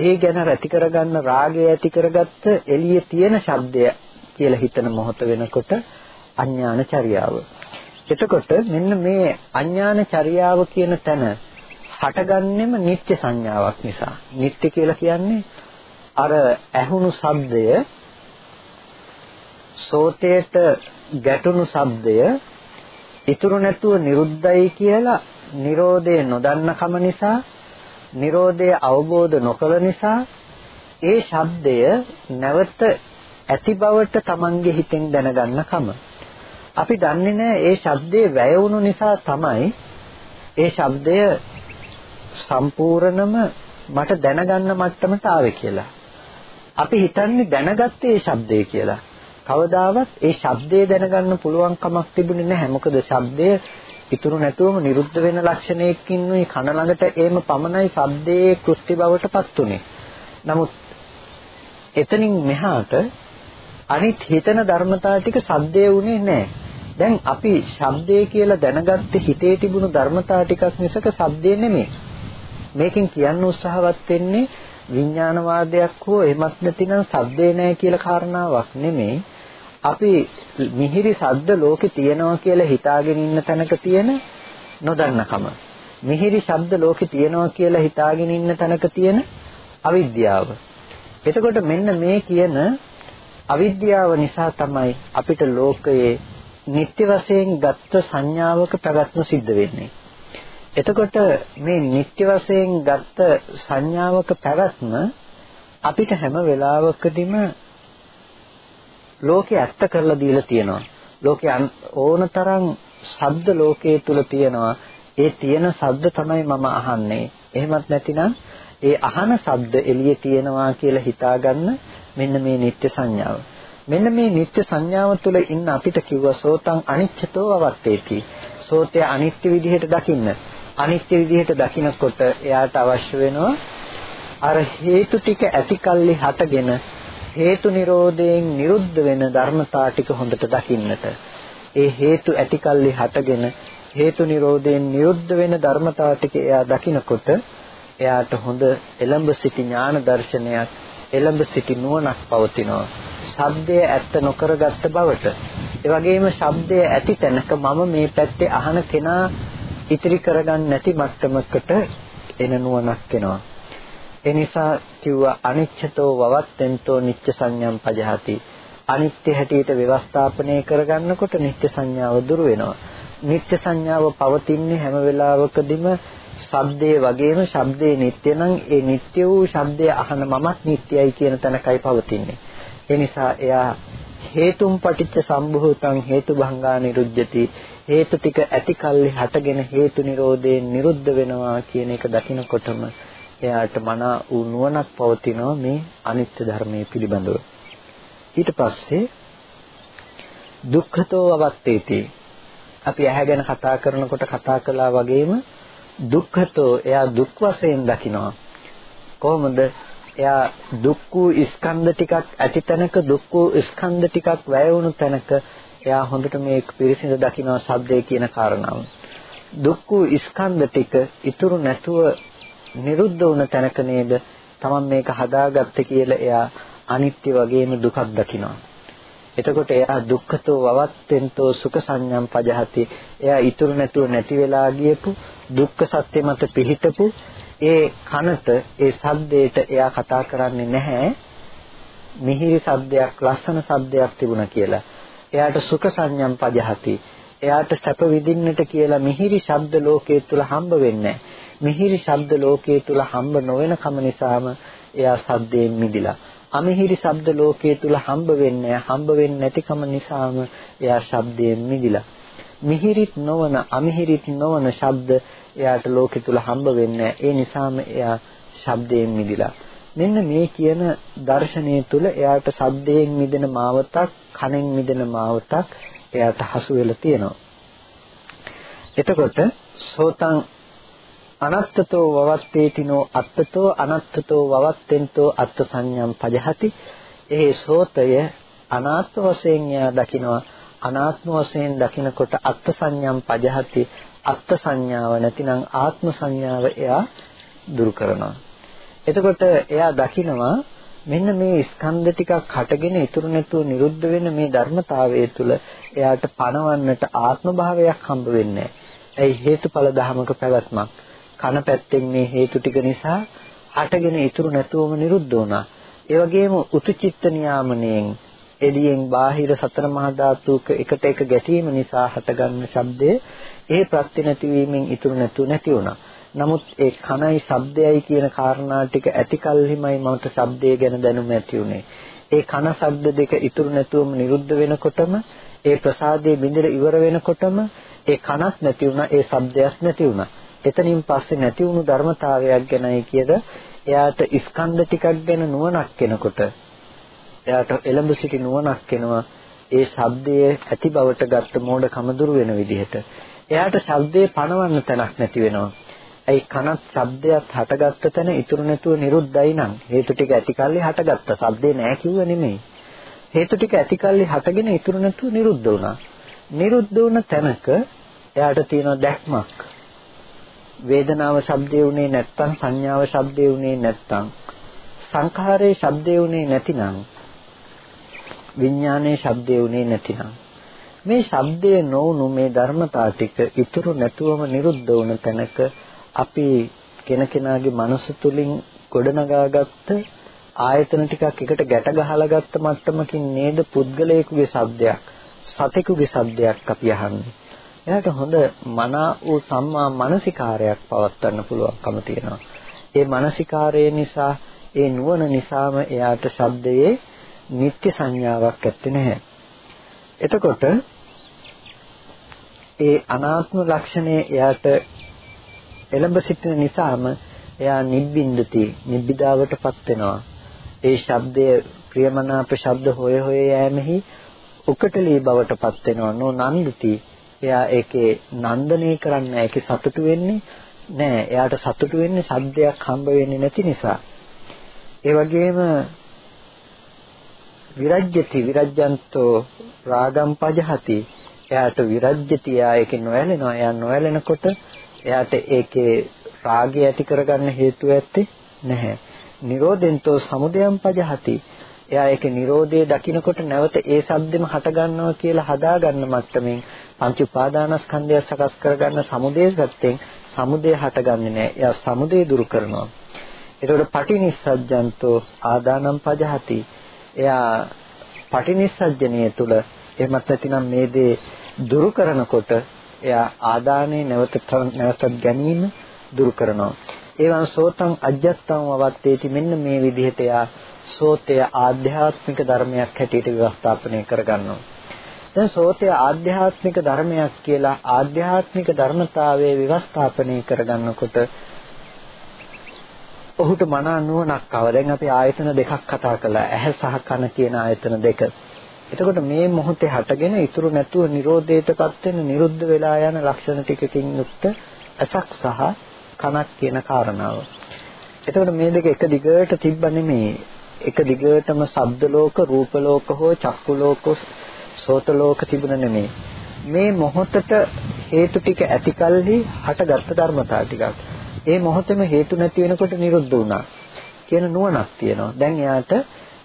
ඒ ගැන ඇති කරගන්න රාගය ඇති කරගත්ත එළියේ තියෙන ශබ්දය කියලා හිතන මොහොත වෙනකොට අඥානචර්යාව. එතකොට මෙන්න මේ අඥානචර්යාව කියන තැන හටගන්නෙම නිත්‍ය සංඥාවක් නිසා. නිත්‍ය කියලා කියන්නේ අර ඇහුණු ශබ්දය සෝතයට ගැටුණු ශබ්දය ඉතුරු නැතුව නිරුද්ධයි කියලා Nirodhe නොදන්නකම නිසා Nirodhe අවබෝධ නොකළ නිසා ඒ ශබ්දය නැවත ඇති බවට Tamange හිතෙන් දැනගන්නකම අපි දන්නේ නැහැ ඒ ශබ්දේ වැය වුණු නිසා තමයි ඒ ශබ්දය සම්පූර්ණම මට දැනගන්න මට්ටමට ආවේ කියලා. අපි හිතන්නේ දැනගත්තේ ඒ ශබ්දය කියලා. කවදාවත් ඒ ශබ්දය දැනගන්න පුළුවන් කමක් තිබුණේ නැහැ. මොකද ශබ්දය ඉතුරු නැතුවම නිරුද්ධ වෙන ලක්ෂණයකින් උයි කන ළඟට ඒම පමණයි ශබ්දයේ කෘත්‍ය බවටපත් උනේ. නමුත් එතනින් මෙහාට අනිත් හිතන ධර්මතා ටික සද්දේ උනේ නැහැ. දැන් අපි ශබ්දය කියලා දැනගත්තේ හිතේ තිබුණු ධර්මතා ටිකක් මිසක ශබ්දේ නෙමෙයි. මේකෙන් කියන්න උත්සාහවත් වෙන්නේ විඥානවාදයක් හෝ එමත් නැතිනම් ශබ්දේ නැහැ කියලා කාරණාවක් නෙමෙයි. අපි මිහිරි ශබ්ද ලෝකේ තියෙනවා කියලා හිතාගෙන ඉන්න තැනක තියෙන නොදන්නකම. මිහිරි ශබ්ද ලෝකේ තියෙනවා කියලා හිතාගෙන ඉන්න තැනක තියෙන අවිද්‍යාව. එතකොට මෙන්න මේ කියන අවිද්‍යාව නිසා තමයි අපිට ලෝකයේ නිත්‍ය වශයෙන් ගත්ත සංඥාවක පැවැත්ම සිද්ධ වෙන්නේ. එතකොට මේ නිත්‍ය වශයෙන් ගත්ත සංඥාවක පැවැත්ම අපිට හැම වෙලාවකදීම ලෝකේ ඇත්ත කරලා දීලා තියෙනවා. ලෝකේ ඕනතරම් ශබ්ද ලෝකයේ තුල තියෙනවා. ඒ තියෙන ශබ්ද තමයි මම අහන්නේ. එහෙමත් නැතිනම් ඒ අහන ශබ්ද එළියේ තියෙනවා කියලා හිතාගන්න මෙන්න මේ නිත්‍ය සංඥාව. මෙන්න මේ නිත්‍ය සංඥාව තුළ ඉන්න අපිට කිව්වා සෝතං අනිච්චතෝ අවත්තේති. සෝතය අනිත්‍ය විදිහට දකින්න. අනිත්‍ය විදිහට දකිනකොට එයාට අවශ්‍ය වෙනවා අර හේතු ටික ඇතිකල්ලි හටගෙන හේතු නිරෝධයෙන් නිරුද්ධ වෙන ධර්මතා ටික හොඳට දකින්නට. ඒ හේතු ඇතිකල්ලි හටගෙන හේතු නිරෝධයෙන් නිරුද්ධ වෙන ධර්මතා ටික එයා දකිනකොට එයාට හොඳ එළඹ සිටි ඥාන දර්ශනයක් එළඹ සිටි නුවණක් පවතිනවා. ශබ්දය ඇත්ත නොකරගත්ත බවට. ඒ වගේම ශබ්දය ඇති තැනක මම මේ පැත්තේ අහන කෙනා ඉතිරි කරගන්න නැති මට්ටමකට එන නුවණක් එනවා. ඒ නිසා කිව්වා අනිච්චතෝ වවත්තෙන්තෝ නිච්ච සංඥම් පජහති. අනිත්‍ය හැටියට ව්‍යවස්ථාපනය කරගන්නකොට නිත්‍ය සංඥාව දුර වෙනවා. නිත්‍ය සංඥාව පවතින්නේ හැම වෙලාවකදීම ශබ්දයේ වගේම ශබ්දේ නිට්ටය නම් ඒ නිට්ටය වූ ශබ්දය අහන මමත් නිට්ටයයි කියන තැනකයි පවතින්නේ. ඒ නිසා එයා හේතුම් පටිච්ච සම්භූතං හේතු භංගා නිරුද්ධති හේතු ටික ඇති කල්හි හටගෙන හේතු නිරෝධයෙන් නිරුද්ධ වෙනවා කියන එක දකිනකොටම එයාට මන වූ නුවණක් පවතිනවා මේ අනිත්‍ය ධර්මයේ පිළිබඳව. ඊට පස්සේ දුක්ඛතෝ අවත්තේති. අපි ඇහැ ගැන කතා කරනකොට කතා කළා වගේම දුක්ඛතෝ එයා දුක් වශයෙන් දකිනවා. කොහොමද? එයා දුක් වූ ස්කන්ධ ටිකක් ඇති තැනක දුක් වූ ස්කන්ධ ටිකක් වැය වුණු තැනක එයා හොඳට මේ පිරිසිඳ දකිනවා ශබ්දය කියන කාරණාව. දුක් වූ ස්කන්ධ ටික ඉතුරු නැතුව නිරුද්ධ වුණ තැනක නේද තමන් මේක හදාගත්තේ කියලා එයා අනිත්‍ය වගේම දුකක් දකිනවා. එතකොට එයා දුක්ඛතෝ වවත්තෙන්තෝ සුඛ සංඥම් පජහති. එයා ඉතුරු නැතුව නැති වෙලා ගියපු දුක්ඛ සත්‍ය මත පිහිටපු ඒ කනට ඒ ශබ්දයට එයා කතා කරන්නේ නැහැ මිහිරි ශබ්දයක් ලස්සන ශබ්දයක් තිබුණා කියලා. එයාට සුඛ සංඥම් පජහති. එයාට සැප විඳින්නට කියලා මිහිරි ශබ්ද ලෝකයේ තුල හම්බ වෙන්නේ මිහිරි ශබ්ද ලෝකයේ තුල හම්බ නොවන කම නිසාම එයා ශබ්දයෙන් මිදිලා. අමිහිරි ශබ්ද ලෝකයේ තුල හම්බ වෙන්නේ හම්බ වෙන්නේ නැතිකම නිසාම එයා ශබ්දයෙන් මිදිලා. මිහිරිත් නොවන අමිහිරිත් නොවන ශබ්ද එයාට ලෝකෙ තුල හම්බ වෙන්නේ ඒ නිසාම එයා ශබ්දයෙන් මිදිලා මෙන්න මේ කියන දර්ශනය තුල එයාට ශබ්දයෙන් මිදෙන මාවතක් කනෙන් මිදෙන මාවතක් එයාට හසු වෙලා තියෙනවා එතකොට සෝතං අනත්තතෝ වවත්තේතිනෝ අත්තතෝ අනත්තතෝ වවත්තෙන්තෝ අත්ත සංඥම් පජහති. එහි සෝතය අනාත්ම වශයෙන් යා දකිනවා. අනාත්ම වශයෙන් දකිනකොට අත්ත් සංඥම් පජහති. අත්ත් සංඥාව නැතිනම් ආත්ම සංඥාව එයා දුරු කරනවා. එතකොට එයා දකිනවා මෙන්න මේ ස්කන්ධ ටිකක් හටගෙන ඉතුරු නැතුව නිරුද්ධ වෙන මේ ධර්මතාවය තුළ එයාට පණවන්නට ආත්ම භාවයක් හම්බ වෙන්නේ ඇයි හේතුඵල ධමක පැවැත්මක්? කන පැත්තෙන් මේ හේතු ටික නිසා හටගෙන ඉතුරු නැතුවම නිරුද්ධ වුණා. ඒ වගේම උතුචිත්ත නියාමණයෙන් එළියෙන් බාහිර සතර මහා ධාතුක එකට එක ගැටීම නිසා හටගන්න ශබ්දය ඒ ප්‍රත්‍ය නැතිවීමෙන් ඉතුරු නැතු නැති වුණා. නමුත් ඒ කනයි ශබ්දයයි කියන කාරණා ටික ඇති කල්හිමයි මට ශබ්දය ගැන දැනුම ඇති උනේ. ඒ කන ශබ්ද දෙක ඉතුරු නැතුවම නිරුද්ධ වෙනකොටම ඒ ප්‍රසාදයේ බිඳිලා ඉවර වෙනකොටම ඒ කනක් නැති වුණා ඒ ශබ්දයක් නැති වුණා. එතනින් පස්සේ නැති වුණු ධර්මතාවයක් ගැනයි කියද එයාට ස්කන්ධ ටිකක් ගැන නුවණක් එනකොට එයාට එළඹ සිටි නුවණක් එනවා ඒ ශබ්දයේ ඇති බවට ගත්ත මෝඩකම දුරු වෙන විදිහට. එයාට ශබ්දේ පණවන්න තැනක් නැති වෙනවා. ඒ කනත් ශබ්දයක් හටගත්ත තැන ඉතුරු නැතුව නිරුද්ධයි නම් හේතු ටික ඇතිකල්ලි හටගත්ත. ශබ්දේ නෑ කිව්ව නෙමෙයි. හේතු ටික ඇතිකල්ලි හටගෙන ඉතුරු නැතුව නිරුද්ධ වුණා. නිරුද්ධ වුණ තැනක එයාට තියෙන දැක්මක්. වේදනාව ශබ්දේ උනේ නැත්තම් සංඥාව ශබ්දේ උනේ නැත්තම් සංඛාරයේ ශබ්දේ උනේ නැතිනම් විඥානයේ ශබ්දේ උනේ නැතිනම් මේ ශබ්දය නොවුණු මේ ධර්මතා ටික ඉතුරු නැතුවම නිරුද්ධ වුණ තැනක අපි කෙනකෙනාගේ මනස තුලින් ගොඩනගාගත්ත ආයතන ටිකක් එකට ගැට ගහලා ගත්ත මට්ටමකින් නේද පුද්ගලයෙකුගේ ශබ්දයක් සතෙකුගේ ශබ්දයක් අපි අහන්නේ. එයාට හොඳ මනා වූ සම්මා මානසිකාරයක් පවත්වන්න පුළුවන්කම තියෙනවා. ඒ මානසිකාරය නිසා ඒ නුවණ නිසාම එයාට ශබ්දයේ නිත්‍ය සංඥාවක් ඇත්තේ නැහැ. එතකොට ඒ අනාත්ම ලක්ෂණය එයාට එළඹ සිටින නිසාම එයා නිබ්බින්දති නිබ්බිදාවටපත් වෙනවා. ඒ ශබ්දය ප්‍රියමනාප ශබ්ද හොය හොය යෑමෙහි උකටලී බවටපත් වෙනවා නොනන්දිති. එයා ඒකේ නන්දනය කරන්නේ ඒකේ සතුටු වෙන්නේ නෑ. එයාට සතුටු වෙන්නේ ශබ්දයක් හම්බ වෙන්නේ නැති නිසා. ඒ වගේම විරජ්‍යති විරජ්‍යන්තෝ රාගම් පජහති. එයාට විරජ්‍යති එයා ඒකේ නොයැලෙනවා එයා නොයැලෙනකොට එයාට ඒකේ රාගය ඇති කරගන්න හේතුව ඇත්තේ නැහැ. නිරෝධෙන්තෝ සමුදයම් පජහති. එයා ඒකේ Nirodhe දකින්නකොට නැවත ඒ සද්දෙම හට ගන්නවා කියලා හදාගන්න මට්ටමින් පංච උපාදානස්කන්ධය සකස් කරගන්න සමුදේ පැත්තෙන් සමුදේ හටගන්නේ නැහැ. එයා සමුදේ දුරු කරනවා. ඒතකොට පටිනිස්සජ්ජන්තෝ ආදානම් පජහති. එයා පටිනිස්සජ්ජනීය තුල එහෙමත් නැතිනම් මේ දේ දුරු කරනකොට එයා ආදානේ නැවත නැවතත් ගැනීම දුරු කරනවා. ඒවන් සෝතං අජ්ජත්තං වවත්තේති මෙන්න මේ විදිහට එයා සෝතය ආධ්‍යාත්මික ධර්මයක් හැටියට ව්‍යවස්ථාපනය කරගන්නවා. දැන් සෝතය ආධ්‍යාත්මික ධර්මයක් කියලා ආධ්‍යාත්මික ධර්මතාවයේ ව්‍යවස්ථාපනය කරගන්නකොට ඔහුට මන නුවණක් ආව. දැන් අපි ආයතන දෙකක් කතා කළා. ඇහැ සහ කන කියන ආයතන දෙක. එතකොට මේ මොහොතේ හටගෙන ඉතුරු නැතුව Nirodheටපත් වෙන නිරුද්ධ වෙලා යන ලක්ෂණ ටිකකින් යුක්ත ඇසක් සහ කනක් කියන කාරණාව. එතකොට මේ දෙක එක දිගට තිබ්බ නෙමෙයි. එක දිගටම ශබ්ද ලෝක, රූප ලෝක හෝ චක්කු ලෝක, සෝත ලෝක තිබුණ නෙමෙයි. මේ මොහොතට හේතු ටික ඇතිකල්හි හටගත් ධර්මතා ටිකක්. ඒ මොහොතේම හේතු නැති වෙනකොට නිරුද්ධ වුණා කියන නුවණක් තියෙනවා. දැන් එයාට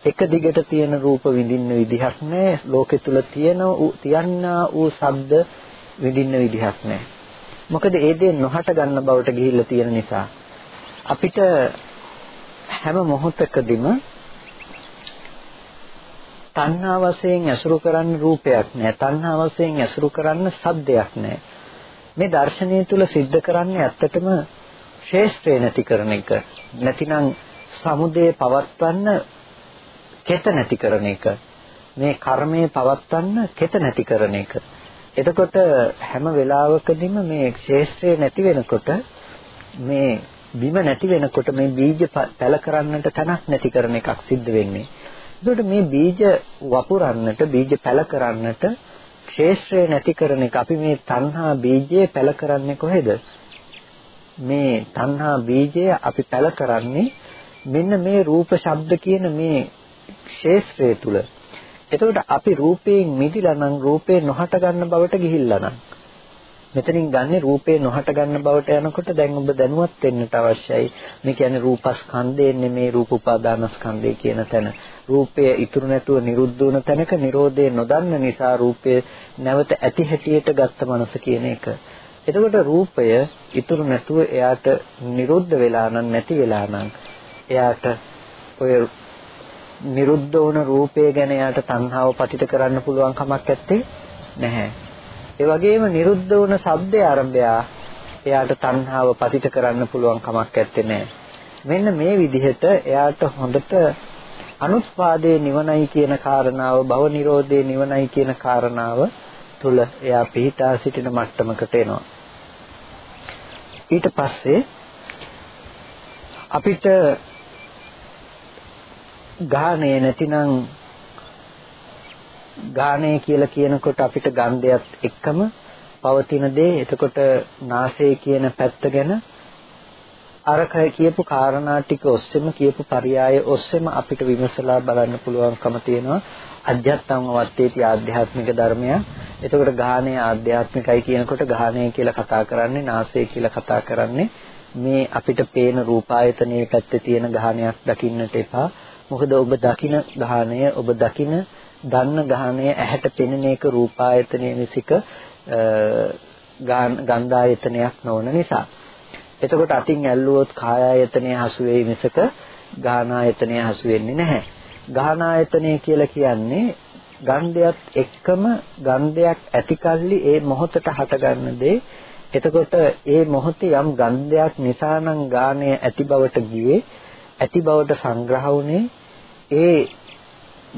එක දිගට තියෙන රූප විඳින්න විදිහක් නැහැ. ලෝකෙ තුල තියෙන තියන්නා වූ ශබ්ද විඳින්න විදිහක් නැහැ. මොකද ඒ දේ නොහට ගන්න බවට ගිහිල්ලා තියෙන නිසා අපිට හැම මොහොතකදීම තණ්හා වශයෙන් ඇසුරු කරන්න රූපයක් නැහැ. තණ්හා වශයෙන් ඇසුරු කරන්න සද්දයක් නැහැ. මේ දර්ශනය තුල सिद्ध කරන්නේ ඇත්තටම ශේෂ්ත්‍රේ නැති කරන එක. නැතිනම් සමුදේ පවත්වන්න කෙත නැති කරන එක. මේ කර්මයේ පවත්වන්න කෙත නැති කරන එක. එතකොට හැම වෙලාවකදීම මේ ශේෂ්ත්‍රේ නැති වෙනකොට මේ බිම නැති වෙනකොට මේ බීජ පැල කරන්නට තැනක් නැති කරන එකක් සිද්ධ වෙන්නේ. එතකොට මේ බීජ වපුරන්නට බීජ පැල කරන්නට ක්ෂේත්‍රය නැති කරන එක අපි මේ තණ්හා බීජය පැල කරන්නේ කොහෙද? මේ තණ්හා බීජය අපි පැල කරන්නේ මෙන්න මේ රූප ශබ්ද කියන මේ ක්ෂේත්‍රය තුල. එතකොට අපි රූපයෙන් මිදිලා නම් රූපේ නොහට ගන්න බවට ගිහිල්ලා නම් මෙතනින් ගන්නේ රූපේ නොහට ගන්න බවට යනකොට දැන් ඔබ දැනුවත් වෙන්නට අවශ්‍යයි. මේ කියන්නේ රූපස්කන්ධය නෙමේ රූප උපාදානස්කන්ධය කියන තැන. රූපය ඉතුරු නැතුව නිරුද්ධ වුණ තැනක Nirodhe නොදන්න නිසා රූපය නැවත ඇති හැටියට ගත්ත මනස කියන එක. එතකොට රූපය ඉතුරු නැතුව එයාට නිරුද්ධ වෙලා නම් නැති වෙලා නම් එයාට ඔය නිරුද්ධ වුණ රූපය ගැන යාට තණ්හාව පතිත කරන්න පුළුවන් කමක් නැත්තේ නැහැ. ඒ වගේම නිරුද්ධ වුණ ශබ්දය ආරම්භය එයාට තණ්හාව පතිත කරන්න පුළුවන් කමක් නැත්තේ නැහැ. මෙන්න මේ විදිහට එයාට හොඳට අනුස්පාදයේ නිවනයි කියන කාරණාව භව නිරෝධයේ නිවනයි කියන කාරණාව තුල එයා පිහිටා සිටින මට්ටමකට එනවා. ඊට පස්සේ අපිට ගාහණය නැතිනම් ගාහණය කියලා කියනකොට අපිට ගන්ධයත් එක්කම පවතින දේ එතකොට නාසය කියන පැත්ත ගැන අර කියපු කාරණා ටික ඔස්සේම කියපු පරයය ඔස්සේම අපිට විමසලා බලන්න පුළුවන්කම තියෙනවා අධ්‍යාත්ම වත්තේටි ආධ්‍යාත්මික ධර්මය. එතකොට ගාහණය ආධ්‍යාත්මිකයි කියනකොට ගාහණය කියලා කතා කරන්නේ නාසය කියලා කතා කරන්නේ මේ අපිට පේන රූපායතනයේ පැත්තේ තියෙන ගාහණයක් දකින්නට එපා. මොකද ඔබ දකින ගාහණය ඔබ දකින දන්න ගාහණය ඇහැට පෙනෙන එක රූපායතනයේ මිසික ගන්ධායතනයක් නොවන නිසා. එතකොට අතින් ඇල්ලුවොත් කායායතනය හසු වෙයි මිසක ගාහනායතනය හසු වෙන්නේ නැහැ. ගාහනායතනය කියලා කියන්නේ ගන්ධයත් එක්කම ගන්ධයක් ඇතිකල්ලි ඒ මොහොතට හටගන්න දේ එතකොට ඒ මොහොතේ යම් ගන්ධයක් නිසා නම් ගාණය ඇති බවට ගියේ ඇති බවට සංග්‍රහ වුණේ ඒ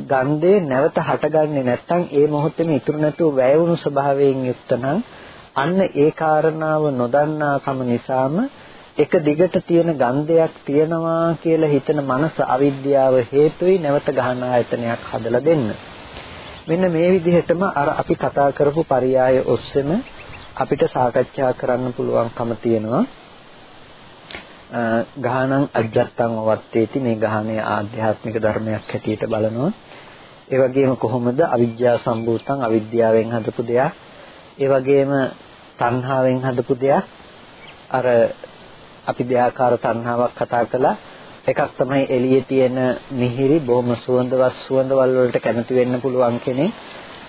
ගන්ධය නැවත හටගන්නේ නැත්නම් ඒ මොහොතේම ඉතුරු නැතුව වැය වුණු ස්වභාවයෙන් යුක්ත නම් අන්න ඒ කාරණාව නොදන්නාකම නිසාම එක දිගට තියෙන ගන්ධයක් තියනවා කියලා හිතන මනස අවිද්‍යාව හේතුයි නැවත ගහන ආයතනයක් හදලා දෙන්න. මෙන්න මේ විදිහටම අර අපි කතා කරපු පරයය ඔස්සේම අපිට සාකච්ඡා කරන්න පුළුවන්කම තියෙනවා. ගානං අජත්තං වත්තේති මේ ගාහනේ ආධ්‍යාත්මික ධර්මයක් හැටියට බලනවා. ඒ වගේම කොහොමද අවිද්‍යාව සම්භූතං අවිද්‍යාවෙන් හදපු දෙයක්. ඒ වගේම තණ්හාවෙන් හදපු දෙයක්. අර අපි දෙආකාර තණ්හාවක් කතා කළා. එකක් තමයි එළියේ තියෙන මිහිරි බොහොම සුවඳවත් සුවඳවල් වලට කැමති වෙන්න පුළුවන් කෙනෙක්.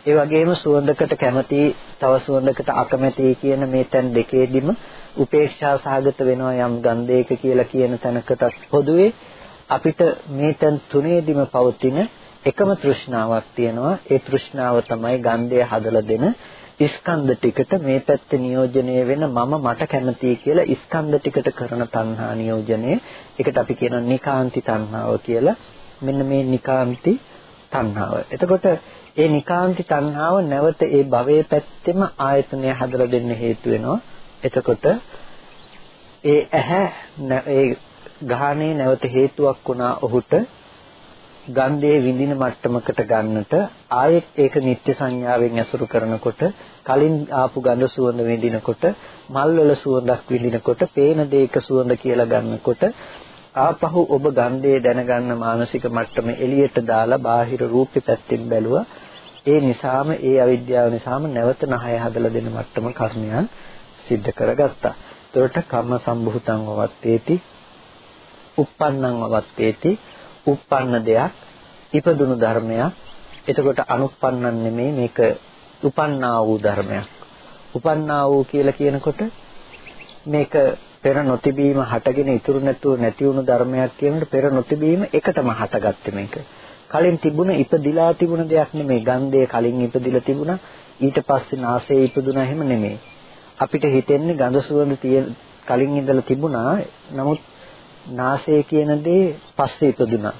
ඒ වගේම සුවඳකට කැමති තව සුවඳකට අකමැති කියන මේ තැන් දෙකේදීම උපේක්ෂා සහගත වෙනවා යම් ගන්ධයක කියලා කියන තැනකටත් පොදුවේ අපිට මේ තැන් තුනේදීම පවතින එකම තෘෂ්ණාවක් තියෙනවා ඒ තෘෂ්ණාව තමයි ගන්ධය හදලා දෙන ස්කන්ධ ටිකට මේ පැත්තේ නියෝජනය වෙන මම මට කැමතියි කියලා ස්කන්ධ ටිකට කරන තණ්හා නියෝජනය ඒකට අපි කියනවා නිකාන්ති තණ්හාව කියලා මෙන්න මේ නිකාන්ති තණ්හාව. එතකොට ඒ නිකාන්ති තණ්හාව නැවත ඒ භවයේ පැත්තෙම ආයතනය හදලා දෙන්න හේතු වෙනවා. එතකොට ඒ ඇහැ ඒ ගහනේ නැවත හේතුවක් වුණා ඔහුට ගන්ධයේ විඳින මට්ටමකට ගන්නට ආයෙත් ඒක නිත්‍ය සංඥාවෙන් ඇසුරු කරනකොට කලින් ආපු ගඳ සුවඳ විඳිනකොට මල් වල සුවඳක් විඳිනකොට පේන දේක සුවඳ කියලා ගන්නකොට ආපහු ඔබ ගන්ධයේ දැනගන්න මානසික මට්ටම එළියට දාලා බාහිර රූපේ පැත්තෙන් බැලුවා ඒ නිසාම ඒ අවිද්‍යාව නිසාම නැවත නහය හදලා දෙන මට්ටම කර්මයන් සිද්ධ කරගත්තා. එතකොට කම්ම සම්භූතං වවත්තේති, uppannං වවත්තේති, uppන්න දෙයක්, ඉපදුණු ධර්මයක්. එතකොට අනුප්පන්නන් නෙමේ මේක උපන්නා වූ ධර්මයක්. උපන්නා වූ කියලා කියනකොට මේක පෙර නොතිබීම හටගෙන ඉතුරු නැතුව නැති වුණු ධර්මයක් කියනකොට පෙර නොතිබීම එකටම හටගත්තේ මේක. කලින් තිබුණ ඉපදිලා තිබුණ දෙයක් නෙමෙයි. ගන්ධය කලින් ඉපදිලා තිබුණා. ඊට පස්සේ නාසයේ ඉපදුනා එහෙම නෙමෙයි. අපිට හිතෙන්නේ ගඳ සුවඳ තියෙන කලින් ඉඳලා තිබුණා. නමුත් නාසය කියන දේ පස්සේ ඉපදුනා.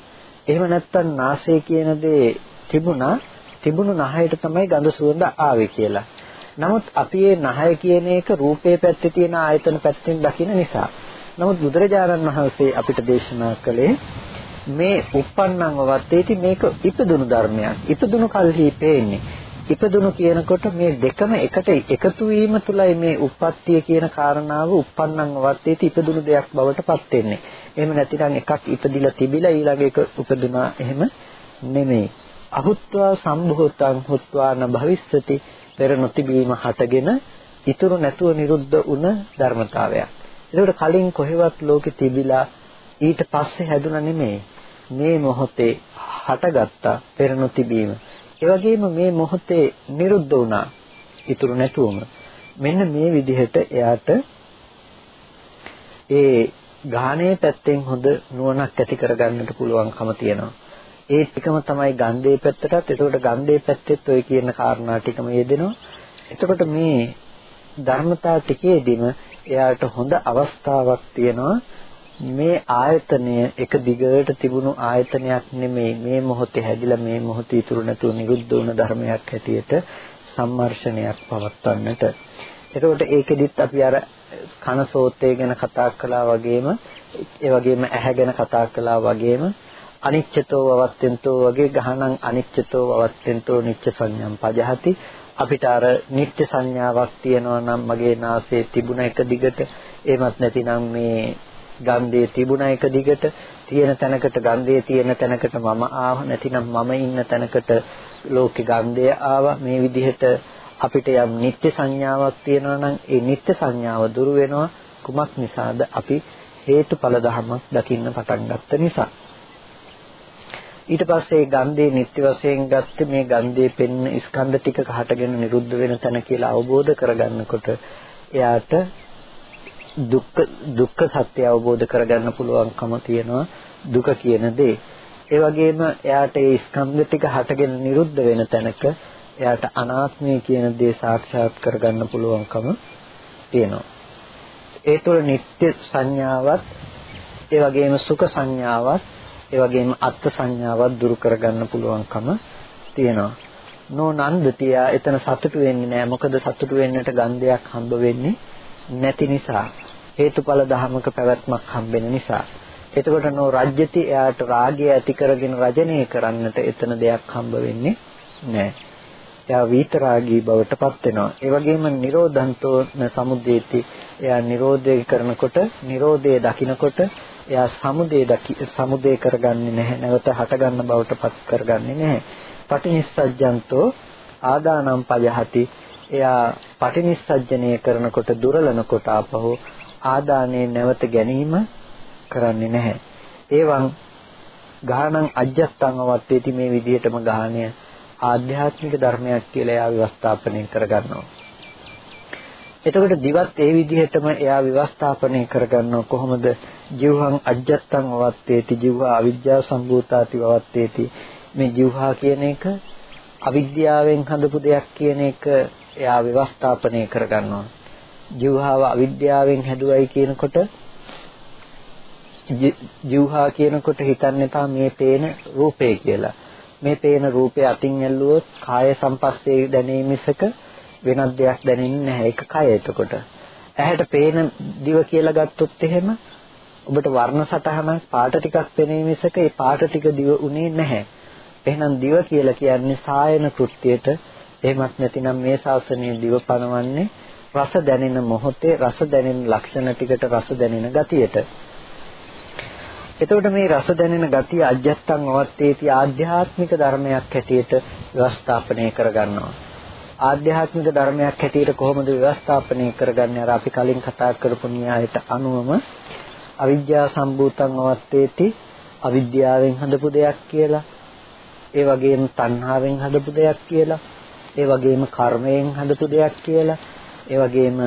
එහෙම නැත්නම් නාසය කියන දේ තිබුණා. තිබුණු නහයට තමයි ගඳ සුවඳ ආවේ කියලා. නමුත් අපි මේ නහය කියන එක රූපේ පැත්තේ තියෙන ආයතන පැත්තෙන් දකින නිසා. නමුත් බුදුරජාණන් වහන්සේ අපිට දේශනා කළේ මේ uppannං වත්තේටි මේක ඉපදුණු ධර්මයක්. ඉපදුණු කල්හි පේන්නේ. ඉපදුණු කියනකොට මේ දෙකම එකට එකතු වීම තුලයි මේ උප්පත්තිය කියන කාරණාව uppannං වත්තේටි ඉපදුණු දෙයක් බවට පත් වෙන්නේ. එහෙම නැතිනම් එකක් ඉපදිලා තිබිලා ඊළඟ එක උපදුනා එහෙම නෙමෙයි. අහුත්වා සම්භූතං හුත්වා න භවිස්සති පෙර නොතිබීම හටගෙන ඉතුරු නැතුව නිරුද්ධ වුණ ධර්මතාවයක්. ඒකට කලින් කොහෙවත් ලෝකෙ තිබිලා ඊට පස්සේ හැදුනා නෙමෙයි. මේ මොහොතේ හටගත්තා පෙර නොතිබීම. ඒ වගේම මේ මොහොතේ නිරුද්ධ වුණා. ඉතුරු නැතුවම. මෙන්න මේ විදිහට එයාට ඒ ගාහණය පැත්තෙන් හොඳ නුවණක් ඇති කරගන්නට පුළුවන්කම තියෙනවා. ඒ ටිකම තමයි ගන්ධයේ පැත්තටත් එතකොට ගන්ධයේ පැත්තෙත් ඔය කියන කාරණා ටිකම යෙදෙනවා. එතකොට මේ ධර්මතා ටිකේදීම එයාට හොඳ අවස්ථාවක් තියෙනවා. මේ ආයතනය එක දිගට තිබුණු ආයතනයක් නෙමෙයි. මේ මොහොතේ හැදිලා මේ මොහොතේ ඉතුරු නැතුව නිරුද්ධ වුණ ධර්මයක් හැටියට සම්මර්ෂණයක් පවත්වන්නට. එතකොට ඒකෙදිත් අපි අර කන සෝතේ ගැන කතා කළා වගේම ඒ වගේම ඇහැ ගැන කතා කළා වගේම අනිච්චතෝ වවත්තෙන්තෝ වගේ ගහනම් අනිච්චතෝ වවත්තෙන්තෝ නිච්ච සංඥම් පජහති. අපිට අර නිත්‍ය සංඥාවක් තියෙනවා නම් මගේ නාසයේ තිබුණ එක දිගට එහෙමත් නැතිනම් මේ ගන්ධයේ තිබුණ එක දිගට තියෙන තැනකට ගන්ධයේ තියෙන තැනකට මම ආව නැතිනම් මම ඉන්න තැනකට ලෝකේ ගන්ධය ආවා. මේ විදිහට අපිට යම් නිත්‍ය සංඥාවක් තියෙනවා නම් ඒ නිත්‍ය සංඥාව දුරු වෙනවා කුමක් නිසාද අපි හේතුඵල ධර්මයක් දකින්න පටන් ගත්ත නිසා ඊට පස්සේ ගන්ධේ නිත්‍ය වශයෙන් ගත්ත මේ ගන්ධේ පෙන්න ස්කන්ධ ටික කහටගෙන නිරුද්ධ වෙන තැන කියලා අවබෝධ කරගන්නකොට එයාට දුක්ඛ දුක්ඛ සත්‍ය අවබෝධ කරගන්න පුළුවන්කම තියෙනවා දුක කියන දේ. ඒ වගේම එයාට ඒ ස්කන්ධ ටික හටගෙන නිරුද්ධ වෙන තැනක එයාට අනාත්මය කියන දේ සාක්ෂාත් කරගන්න පුළුවන්කම තියෙනවා. ඒ තුළ නිත්‍ය සංඥාවත් ඒ වගේම සුඛ සංඥාවත් ඒ වගේම අත්ත් සංඥාවත් දුරු කරගන්න පුළුවන්කම තියෙනවා. නෝනන්දතියා එතන සතුටු වෙන්නේ නැහැ. මොකද සතුටු වෙන්නට ගන්ධයක් හම්බ වෙන්නේ නැති නිසා. හේතුඵල ධර්මක පැවැත්මක් හම්බෙන නිසා. එතකොට නෝ රාජ්‍යති එයාට රාගය ඇති කරගෙන රජනය කරන්නට එතන දෙයක් හම්බ වෙන්නේ නැහැ. එයා විතරාගී බවට පත් වෙනවා. ඒ වගේම නිරෝධන්තෝ සමුදේති. එයා නිරෝධය කරනකොට, නිරෝධය දකිනකොට එයා සමුදේ දකි සමුදේ කරගන්නේ නැහැ. නැවත හටගන්න බවට පත් කරගන්නේ නැහැ. පටිනිස්සජ්ජන්තෝ ආදානම් පයහති. එයා පටිනිස්සජ්ජනය කරනකොට දුරලනකොට ආපහු ආදානේ නැවත ගැනීම කරන්නේ නැහැ. ඒවන් ගානං අජ්ජත්තං අවත්තේති මේ විදිහටම ගාහණය ආධ්‍යාත්මික ධර්මයක් කියලා එයා ව්‍යවස්ථාපනය කරගන්නවා. එතකොට දිවත් ඒ විදිහටම එයා ව්‍යවස්ථාපනය කරගන්නව කොහොමද? ජීවහං අජ්ජත්තං වවත්තේති ජීවහා අවිජ්ජා සම්භූතාති වවත්තේති. මේ ජීවහා කියන එක අවිද්‍යාවෙන් හදපු දෙයක් කියන එක එයා ව්‍යවස්ථාපනය කරගන්නවා. ජීවහාව අවිද්‍යාවෙන් හැදුවයි කියනකොට ජීවහා කියනකොට හිතන්නේ තා මේ පේන රූපේ කියලා. මේ පේන රූපය අතින් ඇල්ලුවොත් කාය සම්පස්සේ දැනීමසක වෙනත් දෙයක් දැනෙන්නේ නැහැ. ඒක කය එතකොට. ඇහැට පේන දිව කියලා ගත්තොත් එහෙම ඔබට වර්ණ සටහනක් පාට ටිකක් පෙනේ මිසක ඒ පාට ටික දිව උනේ නැහැ. එහෙනම් දිව කියලා කියන්නේ සායන කෘත්‍යයට එහෙමත් නැතිනම් මේ ශාසනයේ දිව පනවන්නේ රස දැනෙන මොහොතේ රස දැනෙන ලක්ෂණ ටිකට රස දැනෙන ගතියට. එතකොට මේ රස දැනෙන ගතිය අජත්තං අවත්තේති ආධ්‍යාත්මික ධර්මයක් හැටියට ව්‍යවස්ථාපනය කරගන්නවා. ආධ්‍යාත්මික ධර්මයක් හැටියට කොහොමද ව්‍යවස්ථාපනය කරගන්නේ? අර අපි කලින් කතා කරපු න්‍යායට අනුවම අවිද්‍යා සම්භූතං අවත්තේති අවිද්‍යාවෙන් හදපු දෙයක් කියලා. ඒ වගේම තණ්හාවෙන් හදපු දෙයක් කියලා. ඒ වගේම කර්මයෙන් හදපු දෙයක් කියලා. ඒ වගේම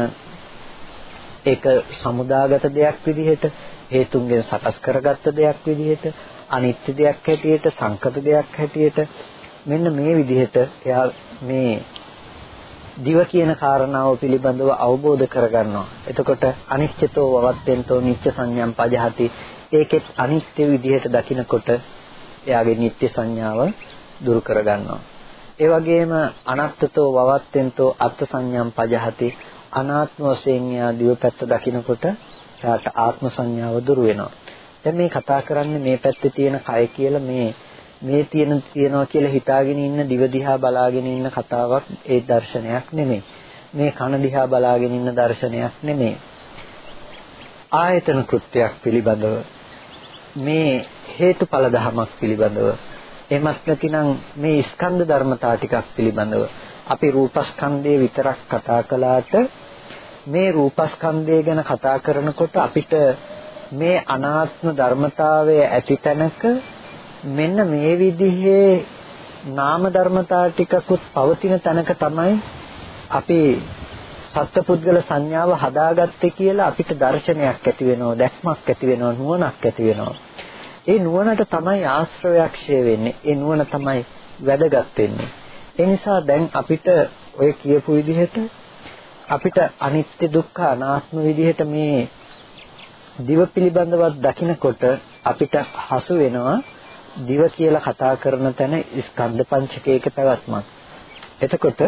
ඒක සමුදාගත දෙයක් විදිහට හේතුන්ගෙන් සකස් කරගත්ත දෙයක් විදිහට අනිත්‍ය දෙයක් හැටියට සංකත දෙයක් හැටියට මෙන්න මේ විදිහට එයා මේ දිව කියන කාරණාව පිළිබඳව අවබෝධ කරගන්නවා. එතකොට අනිත්‍යතෝ වවත්තෙන්තෝ නිච්ච සංඥම් පජහති. ඒකෙත් අනිත්‍ය විදිහට දකිනකොට එයාගේ නිත්‍ය සංඥාව දුරු කරගන්නවා. ඒ වගේම අනත්තතෝ වවත්තෙන්තෝ අත්ත් සංඥම් පජහති. අනාත්ම වශයෙන් එයා දිව පැත්ත දකිනකොට එයාට ආත්ම සංඥාව දුරු වෙනවා. දැන් මේ කතා කරන්නේ මේ පැත්තේ තියෙන කය කියලා මේ මේ තියෙන තියනවා කියලා හිතාගෙන ඉන්න දිව දිහා බලාගෙන ඉන්න කතාවක් ඒ දර්ශනයක් නෙමෙයි. මේ කන දිහා බලාගෙන ඉන්න දර්ශනයක් නෙමෙයි. ආයතන කෘත්‍යයක් පිළිබඳව මේ හේතුඵල ධමයක් පිළිබඳව එමත් නැතිනම් මේ ස්කන්ධ ධර්මතා ටිකක් පිළිබඳව අපි රූපස්කන්ධය විතරක් කතා කළාට මේ රූපස්කන්ධය ගැන කතා කරනකොට අපිට මේ අනාත්ම ධර්මතාවය ඇති තැනක මෙන්න මේ විදිහේ නාම ධර්මතා ටිකකුත් පවතින තැනක තමයි අපි සත්පුද්ගල සංඥාව හදාගත්තේ කියලා අපිට දර්ශනයක් ඇති වෙනවා දැක්මක් ඇති වෙනවා නුවණක් ඇති වෙනවා ඒ නුවණට තමයි ආශ්‍රවයක් ෂය වෙන්නේ. ඒ නුවණ තමයි වැදගත් වෙන්නේ. ඒ නිසා දැන් අපිට ඔය කියපු විදිහට අපිට අනිත්‍ය දුක්ඛ අනාත්ම විදිහට මේ දිව පිළිබඳව දකිනකොට අපිට හසු වෙනවා දිව කියලා කතා කරන තැන ස්කන්ධ පංචකයක පැවැත්මක්. එතකොට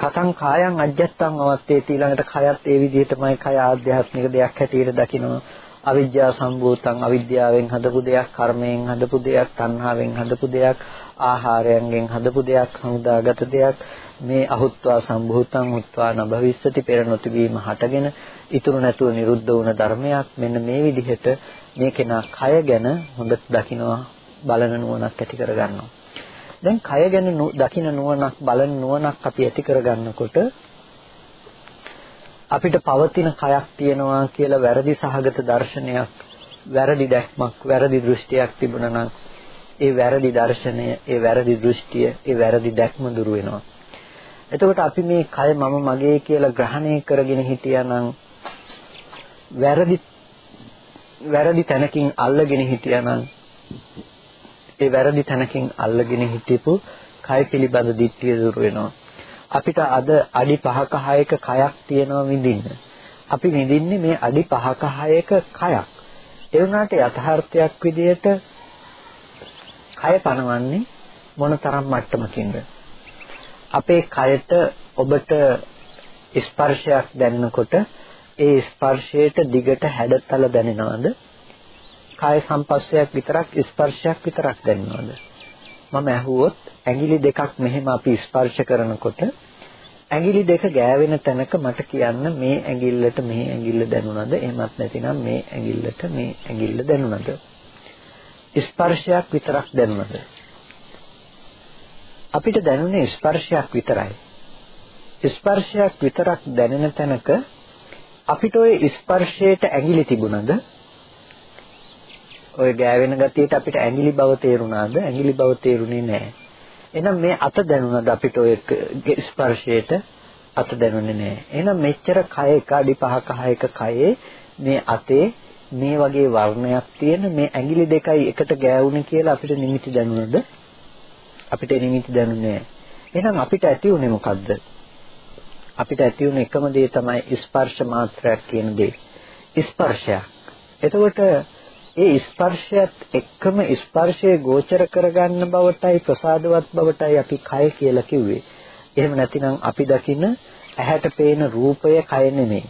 කතං කායං අජ්ජත්තං අවත්තේ ඊළඟට කයත් ඒ විදිහටමයි කය ආධ්‍යාත්මික දෙයක් හැටියට දකිනවා. අවිද්‍යාව සම්භූතං අවිද්‍යාවෙන් හදපු දෙයක්, කර්මයෙන් හදපු දෙයක්, තණ්හාවෙන් හදපු දෙයක්, ආහාරයෙන් හදපු දෙයක්, සමුදාගත දෙයක්. මේ අහුත්වා සම්භූතං උත්වා නභවිස්සති පෙර නොතිබීම හටගෙන ඉතුරු නැතුව නිරුද්ධ වුණ ධර්මයක්. මෙන්න මේ විදිහට මේ කෙනා කය ගැන හොඳට දකිනවා බලන නුවණක් ඇති කරගන්නවා. දැන් කය ගැන දකින නුවණක් බලන නුවණක් අපි ඇති කරගන්නකොට අපිට පවතින කයක් තියෙනවා කියලා වැරදි සහගත දර්ශනයක් වැරදි දැක්මක් වැරදි දෘෂ්ටියක් තිබුණා නම් ඒ වැරදි දර්ශනය ඒ වැරදි දෘෂ්ටිය ඒ වැරදි දැක්ම දුර වෙනවා එතකොට අපි මේ කය මම මගේ කියලා ග්‍රහණය කරගෙන හිටියානම් වැරදි වැරදි තැනකින් අල්ලගෙන හිටියානම් ඒ වැරදි තැනකින් අල්ලගෙන හිටපු කය පිළිබඳ දිට්ඨිය දුර වෙනවා අපිට අද අඩි 5ක 6ක කයක් තියෙනවා විඳින්න. අපි විඳින්නේ මේ අඩි 5ක 6ක කයක්. ඒ වුණාට යථාර්ථයක් විදිහට කය පනවන්නේ මොනතරම් මට්ටමකින්ද? අපේ කයට ඔබට ස්පර්ශයක් දැනෙනකොට ඒ ස්පර්ශයට දිගට හැඩතල දැනෙනවද? කාය සංපස්සයක් විතරක් ස්පර්ශයක් විතරක් දැනෙනවද? මම ඇහුවොත් ඇඟිලි දෙකක් මෙහෙම අපි ස්පර්ශ කරනකොට ඇඟිලි දෙක ගෑවෙන තැනක මට කියන්න මේ ඇඟිල්ලට මේ ඇඟිල්ල දැනුණාද එහෙමත් නැතිනම් මේ ඇඟිල්ලට මේ ඇඟිල්ල දැනුණාද ස්පර්ශයක් විතරක් දැනුණාද අපිට දැනුනේ ස්පර්ශයක් විතරයි ස්පර්ශයක් විතරක් දැනෙන තැනක අපිට ওই ස්පර්ශයට ඇඟිලි තිබුණාද ඔය ගෑවෙන ගතියට අපිට ඇඟිලි බව තේරුණාද? ඇඟිලි බව තේරුනේ නැහැ. එහෙනම් මේ අත දැනුණාද අපිට ඔය ස්පර්ශයට අත දැනුනේ නැහැ. එහෙනම් මෙච්චර කය එක අඩි 5ක 6ක කයේ මේ අතේ මේ වගේ වර්ණයක් තියෙන මේ ඇඟිලි දෙකයි එකට ගෑවුනේ කියලා අපිට නිමිති දැනුණාද? අපිට නිමිති දැනුනේ නැහැ. එහෙනම් අපිට ඇති උනේ මොකද්ද? අපිට ඇති උනේ එකම දේ තමයි ස්පර්ශ මාත්‍රයක් කියන දේ. ස්පර්ශයක්. එතකොට ඒ ස්පර්ශයත් එක්කම ස්පර්ශයේ ගෝචර කරගන්න බවටයි ප්‍රසාදවත් බවටයි අපි කය කියලා කිව්වේ. එහෙම නැතිනම් අපි දකින ඇහැට පේන රූපය කය නෙමෙයි.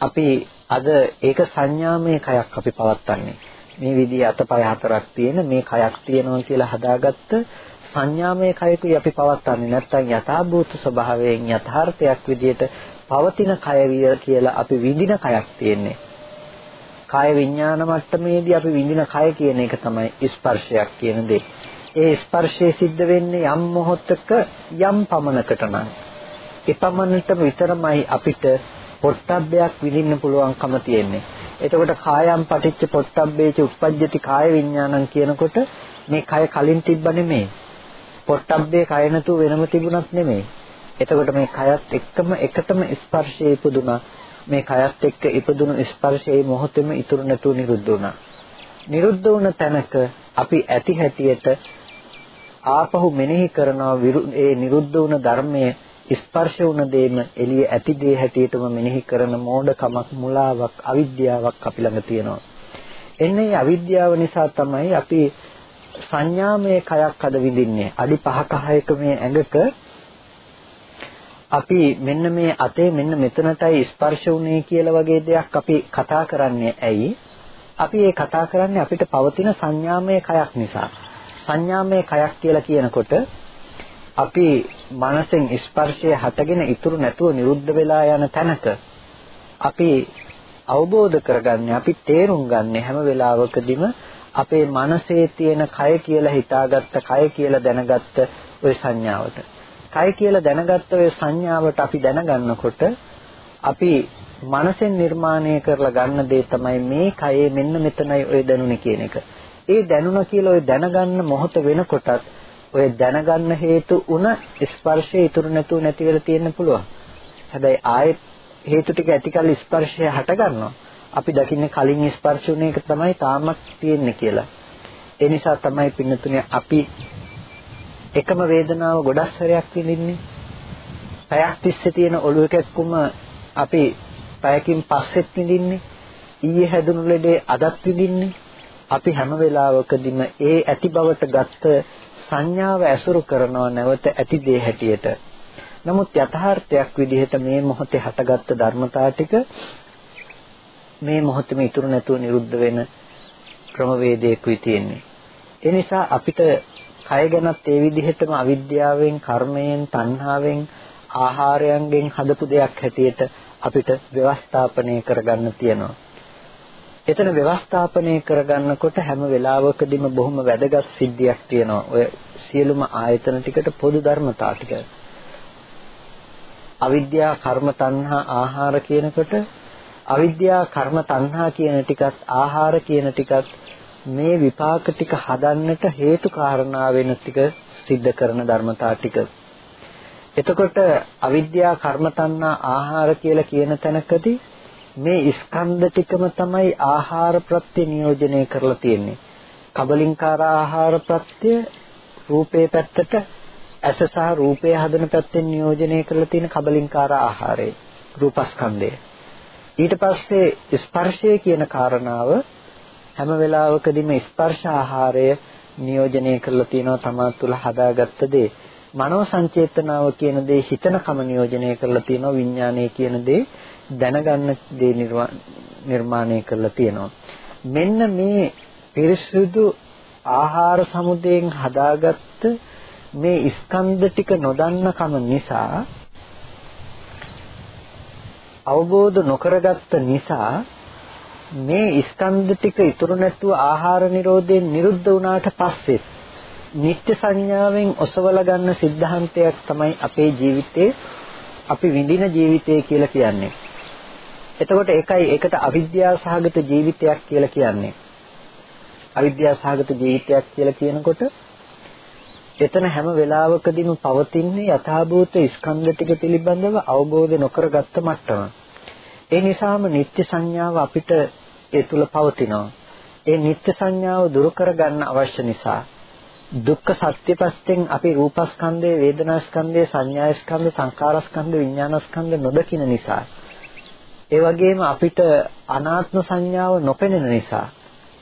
අපි අද ඒක සංඥාමය කයක් අපි පවත්න්නේ. මේ විදිහේ අතපය හතරක් තියෙන මේ කයක් තියෙනවා කියලා හදාගත්ත සංඥාමය කයකුයි අපි පවත්න්නේ. නැත්නම් යථාභූත ස්වභාවයෙන් යථාර්ථයක් විදිහට පවතින කය කියලා අපි විඳින කයක් තියෙන්නේ. කාය විඥාන මට්ටමේදී අපි විඳින කය කියන එක තමයි ස්පර්ශයක් කියන දේ. ඒ ස්පර්ශය සිද්ධ වෙන්නේ යම් මොහොතක යම් පමණකට නම්. එපමණටම විතරමයි අපිට පොට්ටබ්බයක් විඳින්න පුළුවන්කම තියෙන්නේ. එතකොට කායම් පටිච්ච පොට්ටබ්බේච උප්පජ්ජති කාය විඥානං කියනකොට මේ කය කලින් තිබ්බ නෙමෙයි. පොට්ටබ්බේ කය නැතුව වෙනම තිබුණත් නෙමෙයි. එතකොට මේ කයත් එක්කම එකතම ස්පර්ශයේ ඉපදුනා. මේ කයත් එක්ක ඉපදුණු ස්පර්ශයේ මොහොතෙම ඉතුරු නැතුව නිරුද්ධ වුණා. නිරුද්ධ වුණ තැනක අපි ඇති හැටියට ආපහු මෙනෙහි කරනවා ඒ නිරුද්ධ වුණ ධර්මයේ ස්පර්ශ වුණ දෙයම එළිය ඇති දේ හැටියටම මෙනෙහි කරන මෝඩකමක් මුලාවක් අවිද්‍යාවක් අපි ළඟ තියෙනවා. එන්නේ අවිද්‍යාව නිසා තමයි අපි සංඥාමය කයක් අද විඳින්නේ. අඩි 5ක 6ක මේ ඇඟක අපි මෙන්න මේ අතේ මෙන්න මෙතනටයි ස්පර්ශ වුනේ කියලා වගේ දෙයක් අපි කතා කරන්නේ ඇයි? අපි ඒ කතා කරන්නේ අපිට පවතින සංඥාමය කයක් නිසා. සංඥාමය කයක් කියලා කියනකොට අපි මනසෙන් ස්පර්ශය හටගෙන ඉතුරු නැතුව නිරුද්ධ වෙලා යන තැනක අපි අවබෝධ කරගන්නේ අපි තේරුම් ගන්න හැම වෙලාවකදීම අපේ මනසේ තියෙන කය කියලා හිතාගත්ත කය කියලා දැනගත්ත ওই සංඥාවට කය කියලා දැනගත්ත ඔය සංඥාවට අපි දැනගන්නකොට අපි මනසෙන් නිර්මාණය කරලා ගන්න දේ තමයි මේ කයේ මෙන්න මෙතනයි ඔය දැනුනේ කියන එක. ඒ දැනුණ කියලා ඔය දැනගන්න මොහොත වෙනකොටත් ඔය දැනගන්න හේතු උන ස්පර්ශය ඉතුරු නැතුව නැති වෙලා තියෙන්න පුළුවන්. හැබැයි ආයෙත් හේතු ටික ඇතිකල් ස්පර්ශය හට ගන්නවා. අපි දකින්නේ කලින් ස්පර්ශ වුණ එක තමයි තාමත් තියෙන්නේ කියලා. ඒ නිසා තමයි පින්නතුනේ අපි එකම වේදනාව ගොඩක් සැරයක් විඳින්නේ. පැයක් තිස්සේ තියෙන ඔළුව කැක්කුම අපි පැයකින් පස්සෙත් විඳින්නේ. ඊයේ හැදුණු ලෙඩේ අදත් විඳින්නේ. අපි හැම වෙලාවකදීම ඒ ඇති බවට ගත්ත සංඥාව ඇසුරු කරනව නැවත ඇති දේ හැටියට. නමුත් යථාර්ථයක් විදිහට මේ මොහොතේ හටගත්ත ධර්මතා ටික මේ මොහොතේම ඉතුරු නැතුව නිරුද්ධ වෙන ක්‍රමවේදයකුයි තියෙන්නේ. ඒ නිසා අපිට කය ගැනත් ඒ විදිහටම අවිද්‍යාවෙන්, කර්මයෙන්, තණ්හාවෙන්, ආහාරයෙන් හදපු දෙයක් හැටියට අපිට ව්‍යවස්ථාපනය කරගන්න තියෙනවා. එතන ව්‍යවස්ථාපනය කරගන්නකොට හැම වෙලාවකදීම බොහොම වැදගත් සිද්ධියක් තියෙනවා. ඔය සියලුම ආයතන ටිකට පොදු ධර්මතා ටික. අවිද්‍යා, කර්ම, තණ්හා, ආහාර කියනකොට අවිද්‍යා, කර්ම, තණ්හා කියන ටිකත් ආහාර කියන ටිකත් මේ විපාක ටික හදන්නට හේතු කාරණා වෙන ටික සිද්ධ කරන ධර්මතා ටික. එතකොට අවිද්‍යා, කර්ම, තණ්හා, ආහාර කියලා කියන තැනකදී මේ ස්කන්ධ ටිකම තමයි ආහාර ප්‍රත්‍ය නියෝජනය කරලා තියෙන්නේ. කබලින්කාර ආහාර ප්‍රත්‍ය රූපේ පැත්තට ඇස සහ රූපය හදන පැත්තෙන් නියෝජනය කරලා තියෙන කබලින්කාර ආහාරය රූපස්කන්ධය. ඊට පස්සේ ස්පර්ශය කියන කාරණාව හැම වෙලාවකදීම ස්පර්ශ ආහාරය නියෝජනය කරලා තියෙනවා තමා තුළ හදාගත්ත දේ. මනෝ සංචේතනාව කියන දේ හිතන කම නියෝජනය කරලා තියෙනවා විඥානය කියන දේ දැනගන්න දේ නිර්මාණය කරලා තියෙනවා. මෙන්න මේ පිරිසුදු ආහාර සමුදයෙන් හදාගත්ත මේ ස්කන්ධ ටික නොදන්න කම නිසා අවබෝධ නොකරගත්ත නිසා මේ ස්කන්ධ ටික ඉතුරු නැතුව ආහාර නිරෝධයෙන් නිරුද්ධ වුණාට පස්සේ නිත්‍ය සංඥාවෙන් ඔසවලා ගන්න સિદ્ધාන්තයක් තමයි අපේ ජීවිතේ අපි විඳින ජීවිතය කියලා කියන්නේ. එතකොට ඒකයි ඒකට අවිද්‍යාව සහගත ජීවිතයක් කියලා කියන්නේ. අවිද්‍යාව සහගත ජීවිතයක් කියලා කියනකොට එතන හැම වෙලාවකදීම පවතින්නේ යථාභූත ස්කන්ධ ටික පිළිබඳව අවබෝධ නොකරගත්ත මට්ටම. ඒ නිසාම නිත්‍ය සංඥාව අපිට ඒ තුල පවතිනවා. ඒ නිත්‍ය සංඥාව දුරු කරගන්න අවශ්‍ය නිසා දුක්ඛ සත්‍යපස්යෙන් අපි රූපස්කන්ධය, වේදනාස්කන්ධය, සංඥාස්කන්ධ, සංකාරස්කන්ධ, විඥානස්කන්ධ නොදකින නිසා ඒ වගේම අපිට අනාත්ම සංඥාව නොපෙනෙන නිසා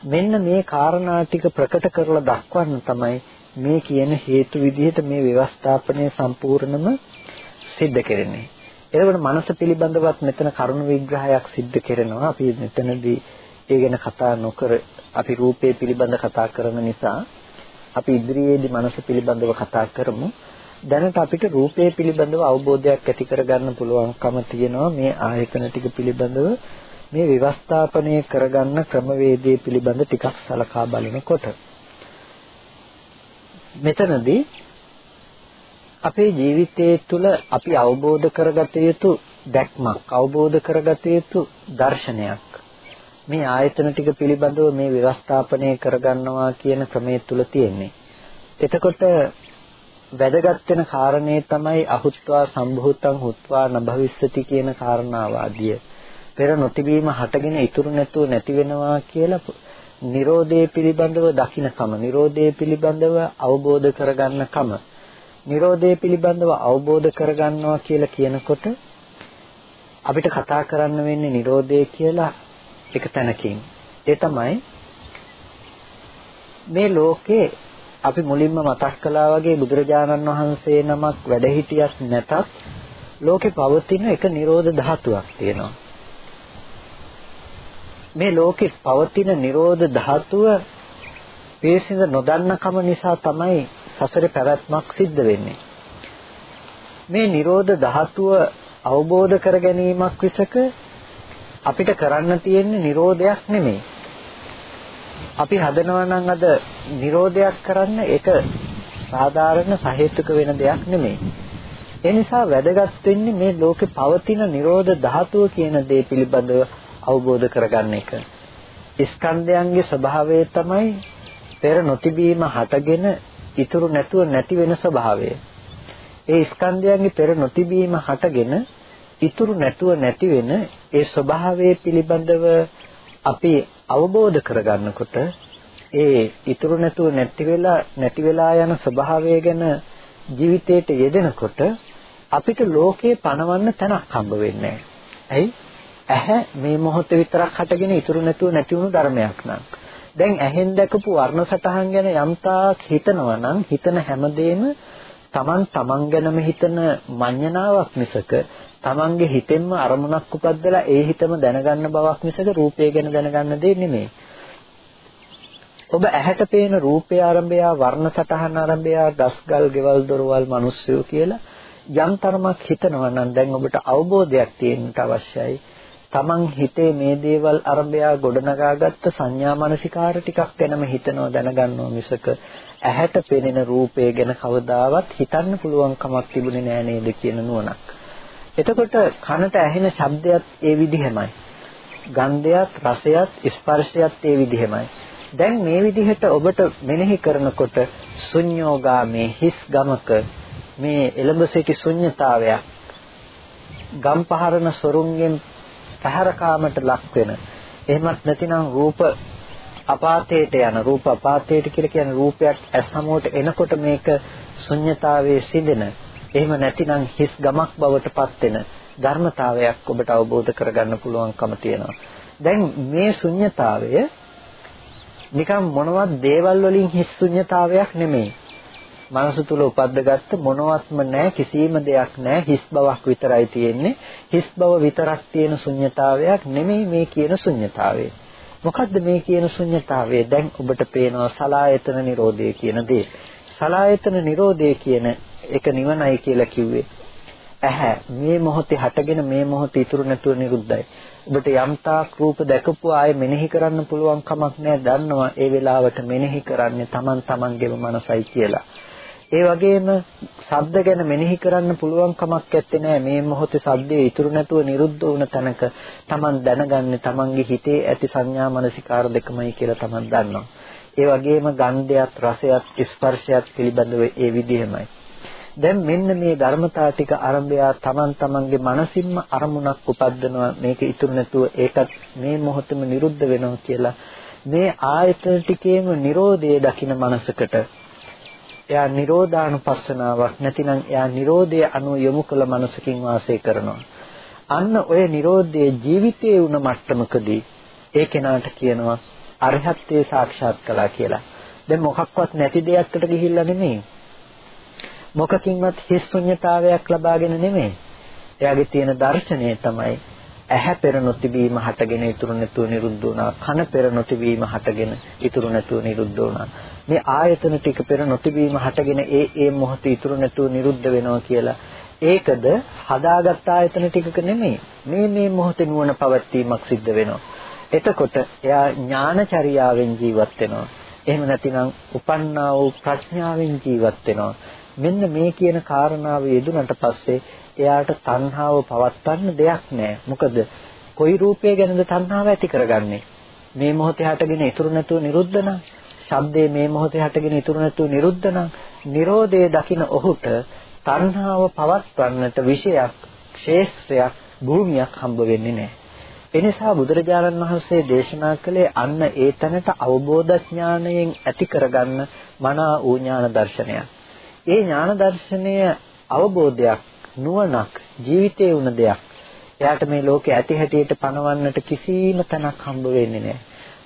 මෙන්න මේ කාරණා ටික ප්‍රකට කරලා දක්වන්න තමයි මේ කියන හේතු විදිහට මේ ව්‍යවස්ථාපනය සම්පූර්ණම සිද්ධ කරන්නේ. එතකොට මනස පිළිබඳවත් මෙතන කරුණු විග්‍රහයක් සිද්ධ කරනවා. අපි මෙතනදී ඒ ගැන කතා නොකර අපි රූපේ පිළිබඳ කතා කරන නිසා අපි ඉදිරියේදී මනස පිළිබඳව කතා කරමු. දැනට අපිට රූපය පිළිබඳව අවබෝධයක් ඇති කරගන්න පුළුවන්කම තියෙනවා මේ ආයතන ටික පිළිබඳව මේ විවස්ථාපනය කරගන්න ක්‍රමවේදයේ පිළිබඳ ටිකක් සලකා බලනකොට මෙතනදී අපේ ජීවිතයේ තුල අපි අවබෝධ කරගත යුතු දැක්මක් අවබෝධ කරගත යුතු දර්ශනයක් මේ ආයතන ටික පිළිබඳව මේ ව්‍යවස්ථාපනය කරගන්නවා කියන ක්‍රමයේ තුල තියෙන්නේ. එතකොට වැදගත් වෙන කාරණේ තමයි අහුත්වා සම්භූතං හුත්වා නභවිස්සති කියන කාරණාව ආදිය. පෙර නොතිබීම හටගෙන ඉතුරු නැතුව නැති වෙනවා කියලා Nirodhe පිළිබඳව දකින්නකම, Nirodhe පිළිබඳව අවබෝධ කරගන්නකම, Nirodhe පිළිබඳව අවබෝධ කරගන්නවා කියලා කියනකොට අපිට කතා කරන්න වෙන්නේ Nirodhe කියලා එක තැනකින්. ඒ තමයි මේ ලෝකේ අපි මුලින්ම මතක් කළා වගේ බුදුරජාණන් වහන්සේ නමක් වැඩ හිටියත් නැතත් ලෝකේ පවතින එක නිරෝධ ධාතුවක් තියෙනවා. මේ ලෝකේ පවතින නිරෝධ ධාතුව පිරිසිඳ නොදන්නකම නිසා තමයි සසරේ පැවැත්මක් සිද්ධ වෙන්නේ. මේ නිරෝධ ධාතුව අවබෝධ කර ගැනීමක් විසක අපිට කරන්න තියෙන්නේ නිරෝධයක් නෙමෙයි. අපි හදනවා නම් අද නිරෝධයක් කරන්න ඒක සාධාරණ සහේතුක වෙන දෙයක් නෙමෙයි. ඒ නිසා වැදගත් වෙන්නේ මේ ලෝකේ පවතින නිරෝධ ධාතුව කියන දේ පිළිබඳව අවබෝධ කරගන්න එක. ස්කන්ධයන්ගේ ස්වභාවය තමයි පෙර නොතිබීම හටගෙන ඉතුරු නැතුව නැති වෙන ස්වභාවය. ඒ ස්කන්ධයන්ගේ පෙර නොතිබීම හටගෙන ඉතුරු නැතුව නැති වෙන ඒ ස්වභාවය පිළිබඳව අපි අවබෝධ කරගන්නකොට ඒ ඉතුරු නැතුව නැති වෙලා නැති වෙලා යන ස්වභාවය ගැන ජීවිතේට යෙදෙනකොට අපිට ලෝකේ පණවන්න තැනක් හම්බ වෙන්නේ ඇයි? ඇහැ මේ මොහොතේ විතරක් හටගෙන ඉතුරු නැතුව නැති වුණු ධර්මයක් නං. දැන් ඇහෙන් දැකපු වර්ණ සටහන් ගැන යම්තාක් හිතනවා නම් හිතන හැමදේම Taman taman ගැනම හිතන මඤ්ඤණාවක් මිසක Tamanගේ හිතෙන්ම අරමුණක් උපද්දලා ඒ හිතම දැනගන්න බවක් මිසක රූපය ගැන දැනගන්න දෙයක් නෙමෙයි. ඔබ ඇහැට පේන රූපය ආරම්භය වර්ණ සටහන් ආරම්භය දස්ගල් ගෙවල් දොරවල් මිනිස්සු කියලා යම් තරමක් හිතනවා නම් දැන් ඔබට අවබෝධයක් තියෙන්නට අවශ්‍යයි. Taman හිතේ මේ දේවල් අරඹය ගොඩනගාගත්ත සංඥා මනසිකාර ටිකක් ගැනම හිතනවා දැනගන්නවා මිසක ඇහැට පෙනෙන රූපය ගැන කවදාවත් හිතන්න පුළුවන් කමක් තිබුණේ නෑ නේද කියන නුවණක්. එතකොට කනට ඇහෙන ශබ්දයක් ඒ විදිහමයි. ගන්ධයත් රසයත් ස්පර්ශයත් ඒ විදිහමයි. දැන් මේ විදිහට ඔබට මෙනෙහි කරනකොට ශුන්‍යෝගාමේ හිස් ගමක මේ එළඹ සිටි ශුන්්‍යතාවයක් ගම් පහරන සොරුන්ගෙන් පැහැරකාමට ලක් වෙන එහෙමත් නැතිනම් රූප අපාතයට යන රූප අපාතයට කියලා කියන්නේ රූපයක් ඇස් හමුවට එනකොට මේක ශුන්්‍යතාවයේ සිඳෙන එහෙම නැතිනම් හිස් ගමක් බවට පත් වෙන ධර්මතාවයක් ඔබට අවබෝධ කරගන්න පුළුවන්කම තියෙනවා. දැන් මේ ශුන්්‍යතාවය නිකම් මොනවත් දේවල් වලින් හිස් ශුන්්‍යතාවයක් නෙමෙයි. මනස තුල උපද්දගත්ත මොනවත්ම නැහැ කිසිම දෙයක් නැහැ හිස් බවක් විතරයි තියෙන්නේ. හිස් බව විතරක් තියෙන ශුන්්‍යතාවයක් නෙමෙයි මේ කියන ශුන්්‍යතාවය. මොකද්ද මේ කියන ශුන්්‍යතාවය? දැන් ඔබට පේනවා සලායතන නිරෝධය කියන දේ. සලායතන නිරෝධය කියන එක නිවනයි කියලා කිව්වේ. ඇහැ මේ මොහොතේ හටගෙන මේ මොහොතේ ඉතුරු නැතුව නිරුද්ධයි. ඔබට යම්තාක් රූප දැකපු ආය මෙනෙහි කරන්න පුළුවන් කමක් නැහැ. දන්නවා ඒ වෙලාවට මෙනෙහි කරන්නේ Taman Tamanගේම මනසයි කියලා. ඒ වගේම ශබ්ද ගැන මෙනෙහි කරන්න පුළුවන් කමක් නැත්තේ නෑ මේ මොහොතේ ශබ්දයේ ඉතුරු නැතුව නිරුද්ධ වුණ තැනක Taman දැනගන්නේ Tamanගේ හිතේ ඇති සංඥා මනසිකාර දෙකමයි කියලා Taman දන්නවා. ඒ වගේම ගන්ධයත් රසයත් ස්පර්ශයත් පිළිබඳව ඒ විදිහමයි. දැන් මෙන්න මේ ධර්මතා ටික ආරම්භය Taman Tamanගේ මනසින්ම අරමුණක් උපද්දනවා මේක ඉතුරු නැතුව ඒකත් මේ මොහොතේම නිරුද්ධ වෙනවා කියලා මේ ආයතන ටිකේම Nirodhe දකින මනසකට එයා නිරෝධානුපස්සනාවක් නැතිනම් එයා නිරෝධය අනුව යොමු කළ මනසකින් වාසය කරනවා. අන්න ඔය නිරෝධයේ ජීවිතයේ උන මට්ටමකදී ඒ කෙනාට කියනවා අරහත්ත්වේ සාක්ෂාත් කළා කියලා. දැන් මොකක්වත් නැති දෙයක්කට ගිහිල්ලා නෙමෙයි. මොකකින්වත් හිස් ශුන්්‍යතාවයක් ලබාගෙන නෙමෙයි. එයාගේ තියෙන දර්ශනය තමයි ඇහැ පෙර නොතිබීම හටගෙන ඉතුරු නැතුව නිරුද්ධ වුණා කන පෙර නොතිබීම හටගෙන ඉතුරු නැතුව නිරුද්ධ වුණා මේ ආයතන ටික පෙර නොතිබීම හටගෙන ඒ ඒ මොහොතේ ඉතුරු නැතුව නිරුද්ධ වෙනවා කියලා. ඒකද හදාගත් ආයතන ටිකක නෙමෙයි. මේ මේ මොහොතේ නුවණ පවත්වීමක් සිද්ධ වෙනවා. එතකොට එයා ඥානචර්යාවෙන් ජීවත් වෙනවා. එහෙම නැතිනම් උපන්නා වූ ප්‍රඥාවෙන් ජීවත් වෙනවා. මෙන්න මේ කියන කාරණාව යෙදුනට පස්සේ එයාට තණ්හාව පවත්වන්න දෙයක් නැහැ. මොකද කොයි රූපය ගැනද තණ්හාව ඇති කරගන්නේ? මේ මොහොතේ හටගෙන ඉතුරු නැතුව නිරුද්ධ නම්, ශබ්දේ මේ මොහොතේ හටගෙන ඉතුරු නැතුව නිරුද්ධ නම්, Nirodhe දකින ඔහුට තණ්හාව පවත්වන්නට විශයක්, ක්ෂේත්‍රයක්, භූමියක් හම්බ වෙන්නේ නැහැ. එනිසා බුදුරජාණන් වහන්සේ දේශනා කළේ අන්න ඒ තැනට අවබෝධ ඥාණයෙන් ඇති කරගන්න මනා වූ ඥාන දර්ශනයක්. ඒ ඥාන දර්ශනය අවබෝධයක් නුවණක් ජීවිතයේ වුණ දෙයක්. එයාට මේ ලෝකේ ඇති හැටියට පණවන්නට කිසිම තැනක් හම්බ වෙන්නේ නැහැ.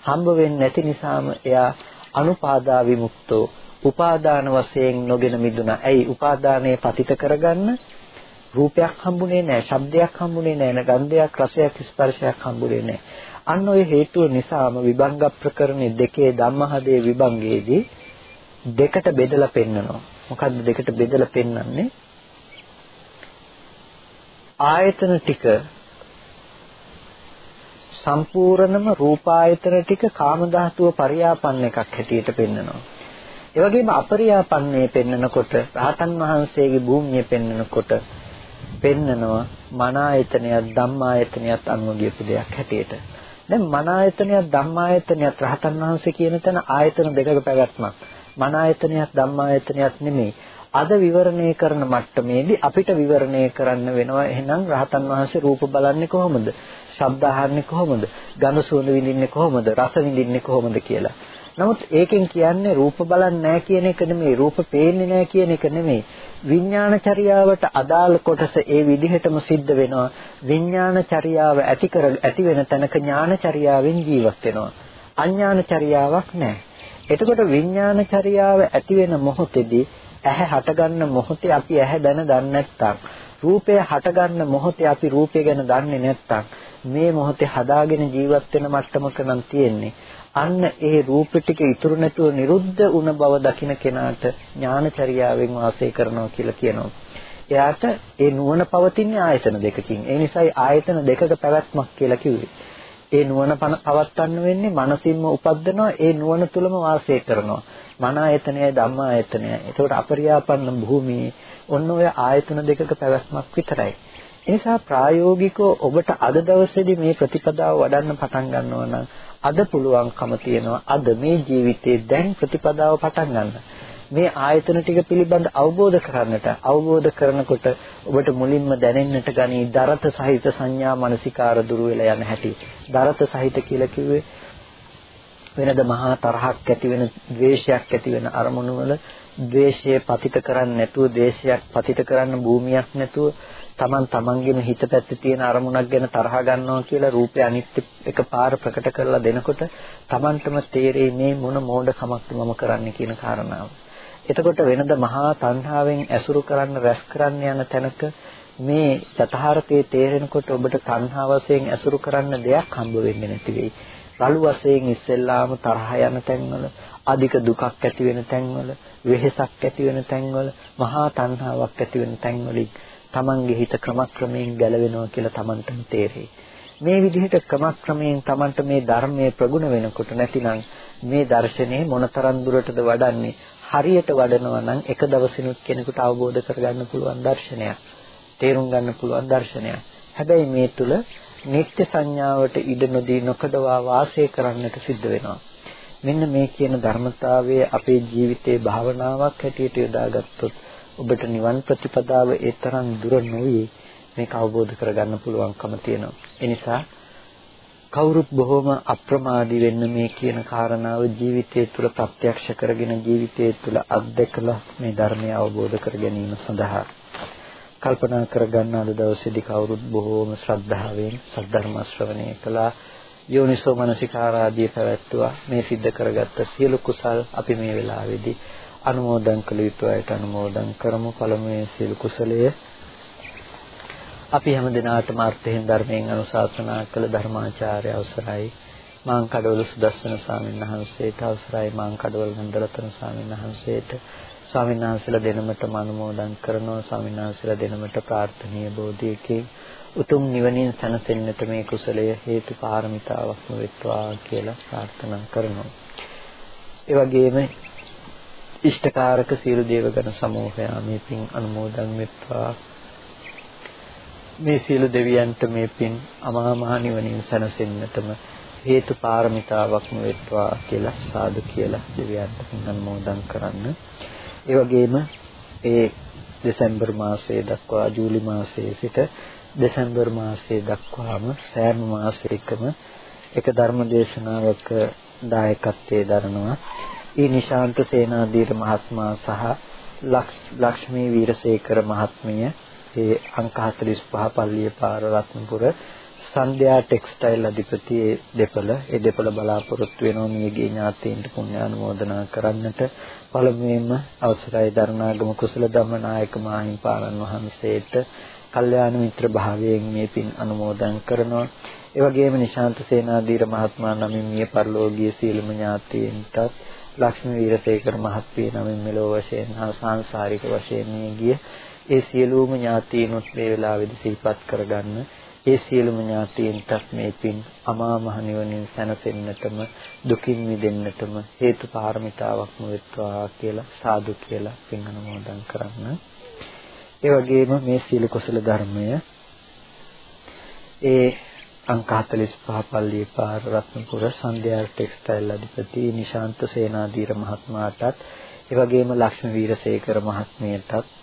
හම්බ වෙන්නේ නැති නිසාම එයා අනුපාදා විමුක්තෝ උපාදාන වශයෙන් නොගෙන මිදුණා. ඇයි උපාදානය පතිත කරගන්න රූපයක් හම්බුනේ නැහැ, ශබ්දයක් හම්බුනේ නැහැ, ගන්ධයක්, රසයක්, ස්පර්ශයක් හම්බුනේ නැහැ. අන්න ඔය හේතුව නිසාම විභංග ප්‍රකරණේ දෙකේ ධම්මහදේ විභංගයේදී දෙකට බෙදලා පෙන්නනවා. මොකද්ද දෙකට බෙදලා පෙන්වන්නේ? ආයතන ටික සම්පූර්ණම රූපායතන ටික කාම ධාතුව පරියාපන්න එකක් හැටියට පෙන්වනවා. ඒ වගේම අපරියාපන්නේ පෙන්නකොට රහතන් වහන්සේගේ භූමිය පෙන්නකොට පෙන්නනවා මන ආයතනයත් ධම්මායතනයත් අනුව ගියපු දෙයක් හැටියට. දැන් මන ආයතනයත් ධම්මායතනයත් රහතන් වහන්සේ කියන තැන ආයතන දෙකක පැවැත්මක්. මන ආයතනයත් ධම්මායතනයත් නෙමෙයි. අද විවරණය කරන මට්ටමේදී අපිට විවරණය කරන්න වෙනවා එහෙනම් රහතන් වහන්සේ රූප බලන්නේ කොහොමද? ශබ්ද අහන්නේ කොහොමද? ගඳ සුවඳ විඳින්නේ කොහොමද? රස විඳින්නේ කොහොමද කියලා. නමුත් ඒකෙන් කියන්නේ රූප බලන්නේ නැහැ කියන එක නෙමෙයි රූප පේන්නේ නැහැ කියන එක නෙමෙයි විඥානචර්යාවට අදාළ කොටස ඒ විදිහටම සිද්ධ වෙනවා විඥානචර්යාව ඇති කර ඇති වෙන තැනක ඥානචර්යාවෙන් ජීවත් වෙනවා අඥානචර්යාවක් නැහැ එතකොට විඥානචර්යාව ඇති වෙන මොහොතේදී ඇහැ හටගන්න මොහොතේ අපි ඇහැ දැන දන්නේ නැත්තම් රූපය හටගන්න මොහොතේ අපි රූපය ගැන දන්නේ නැත්තම් මේ මොහොතේ හදාගෙන ජීවත් වෙන මට්ටමක නම් තියෙන්නේ අන්න ඒ රූප ටික ඉතුරු නැතුව නිරුද්ධ වුණ බව දකින කෙනාට ඥානචර්යාවෙන් වාසය කරනවා කියලා කියනවා. එයාට ඒ නුවණ පවතින්නේ ආයතන දෙකකින්. ඒ නිසායි ආයතන දෙකක පැවැත්මක් කියලා කිව්වේ. ඒ නුවණ පවත්වන්න වෙන්නේ මනසින්ම උපද්දනවා ඒ නුවණ තුලම වාසය කරනවා. මන ආයතනයයි ධම්ම ආයතනයයි. ඒකට අපරියාපන්න භූමියේ ඔන්න ඔය ආයතන දෙකක පැවැත්මක් විතරයි. එනිසා ප්‍රායෝගිකව ඔබට අද දවසේදී මේ ප්‍රතිපදාව වඩන්න පටන් ගන්නවා නම් අද පුළුවන්කම තියෙනවා අද මේ ජීවිතේ දැන් ප්‍රතිපදාව පටන් ගන්න. මේ ආයතන ටික පිළිබඳ අවබෝධ කරන්නට අවබෝධ කරනකොට ඔබට මුලින්ම දැනෙන්නට ගනී දරත සහිත සංඥා මානසිකාර දුර වෙලා යන හැටි. දරත සහිත කියලා කිව්වේ වෙනද මහා තරහක් ඇති වෙන ද්වේෂයක් ඇති වෙන අරමුණු වල ද්වේෂය පතිත කරන්නේ නැතුව ද්වේෂයක් පතිත කරන්න භූමියක් නැතුව Taman tamanගෙම හිත පැත්තේ තියෙන අරමුණක් ගැන තරහ ගන්නවා කියලා රූපය අනිත්‍ය එකපාර ප්‍රකට කරලා දෙනකොට Tamanටම තේරෙයි මේ මොන මෝඩකමක්ද මම කරන්නේ කියන කාරණාව. එතකොට වෙනද මහා තණ්හාවෙන් ඇසුරු කරන්න රැස් කරන්න යන තැනක මේ යථාර්ථයේ තේරෙනකොට ඔබට තණ්හා වශයෙන් ඇසුරු කරන්න දෙයක් හම්බ වෙන්නේ නැති වෙයි. රළු වශයෙන් ඉස්සෙල්ලාම තරහ යන තැන්වල අධික දුකක් ඇති වෙන තැන්වල වෙහෙසක් ඇති වෙන තැන්වල මහා තණ්හාවක් ඇති වෙන තැන්වලින් තමන්ගේ හිත ක්‍රමක්‍රමයෙන් ගැලවෙනවා කියලා තමන්ටම තේරෙයි. මේ විදිහට ක්‍රමක්‍රමයෙන් තමන්ට මේ ධර්මයේ ප්‍රගුණ වෙනකොට නැතිනම් මේ දර්ශනේ මොනතරම් දුරටද වඩන්නේ හරියට වඩනවා නම් එක දවසිනුත් කෙනෙකුට අවබෝධ කරගන්න පුළුවන් දර්ශනයක්. තේරුම් ගන්න පුළුවන් දර්ශනයක්. හැබැයි මේ තුල නිත්‍ය සංඥාවට ඉඩ නොදී නොකඩවා වාසය කරන්නට සිද්ධ වෙනවා. මෙන්න මේ කියන ධර්මතාවය අපේ ජීවිතේ භාවනාවක් හැටියට යොදාගත්තොත් ඔබට නිවන් ප්‍රතිපදාව ඒ තරම් දුර නොවේ මේක අවබෝධ කරගන්න පුළුවන්කම තියෙනවා. ඒ නිසා කවුරුත් බොහොම අප්‍රමාදී වෙන්න මේ කියන කාරණාව ජීවිතය තුළ ප්‍රත්‍යක්ෂ කරගෙන ජීවිතය තුළ අත්දැකලා මේ ධර්මය අවබෝධ කර ගැනීම සඳහා කල්පනා කරගන්න අද දවසේදී කවුරුත් බොහෝම ශ්‍රද්ධාවෙන් සද්ධර්ම ශ්‍රවණය කළා යෝනිසෝ මනසිකාරාදී පැවැත්තුවා මේ සිද්ධ කරගත්ත සියලු කුසල් අපි මේ වෙලාවේදී අනුමෝදන් කළ යුතු අයට අනුමෝදන් කරමු. පළමුවේ සියලු කුසලය අපි හැම දිනාටම අර්ථයෙන් ධර්මයෙන් අනුශාසනා කළ ධර්මාචාර්ය අවසරයි. මාං කඩවල සුදස්සන ස්වාමීන් වහන්සේට අවසරයි. මාං කඩවල නන්දරතන ස්වාමීන් වහන්සේට ස්වාමීන් වහන්සේලා දෙනමටම අනුමෝදන් කරනවා. ස්වාමීන් වහන්සේලා දෙනමට ප්‍රාර්ථනීය බෝධියකින් උතුම් නිවනින් සැනසෙන්නට මේ කුසලය හේතු පාරමිතාවක්ම වෙත්වා කියලා ප්‍රාර්ථනා කරනවා. ඒ වගේම ඉෂ්ඨකාරක සියලු දේවගණ සමූහයා මේ පින් අනුමෝදන් වෙත්වා මේ සියලු දෙවියන්ට මේ පින් අමහා මහ නිවනින් සැනසෙන්නටම හේතු පාරමිතාවක්ම වෙත්වා කියලා සාදු කියලා දෙවියන්ට පින් අනුමෝදන් කරන්න. ඒ වගේම ඒ දෙසැම්බර් මාසයේ දක්වා ජූලි මාසයේ සිට දෙසැම්බර් මාසයේ දක්වාම සෑම මාසයකම එක ධර්ම දේශනාවක දායකත්වයේ දරනවා ඒ නිශාන්ත සේනාධීර මහත්මයා සහ ලක්ෂ්මී වීරසේකර මහත්මිය ඒ අංක 45 පල්ලිය පාර රත්නපුර සන්ධ්‍යා ටෙක්ස්ටයිල් අධිපති දෙපළ. ඒ දෙපළ බලාපොරොත්තු වෙනවා මියගේ ඥාතීන්ට පුණ්‍යානුමෝදනා කරන්නට. පළමුවෙන්ම අවසරයි දරණාගම කුසල ධම්මනායක මාහිම්පාණන් වහන්සේට කල්යාණ මිත්‍ර භාවයෙන් මේ පින් අනුමෝදන් කරනවා. ඒ වගේම නිශාන්ත සේනාධීර මහත්මයා නමින් මිය පරලෝකීය සීලම ඥාතීන්ටත් ලක්ෂ්මී වීරසේකර මහත්මිය නමින් මෙලෝ වශයෙන් හා සාංශාරික වශයෙන් ගිය ඒ සියලුම ඥාතීනුත් මේ වෙලාවේදී සිහිපත් කරගන්න ඒ සියලුම ඥාතීන්ටත් මේ පින් අමා මහ නිවනින් සැනසෙන්නටම දුකින් මිදෙන්නටම හේතු පාරමිතාවක්ම වෙත්වා කියලා සාදු කියලා පින් අනුමෝදන් කරන්න. ඒ වගේම මේ සීල කුසල ධර්මය ඒ අංක 45 පල්ලිය පාර රත්නපුර සන්ධ්‍යා ටෙක්ස්ටයිල් අධිපති නිශාන්ත සේනාධීර මහත්මයාටත් ඒ වගේම ලක්ෂ්මී වීරසේකර මහත්මියටත්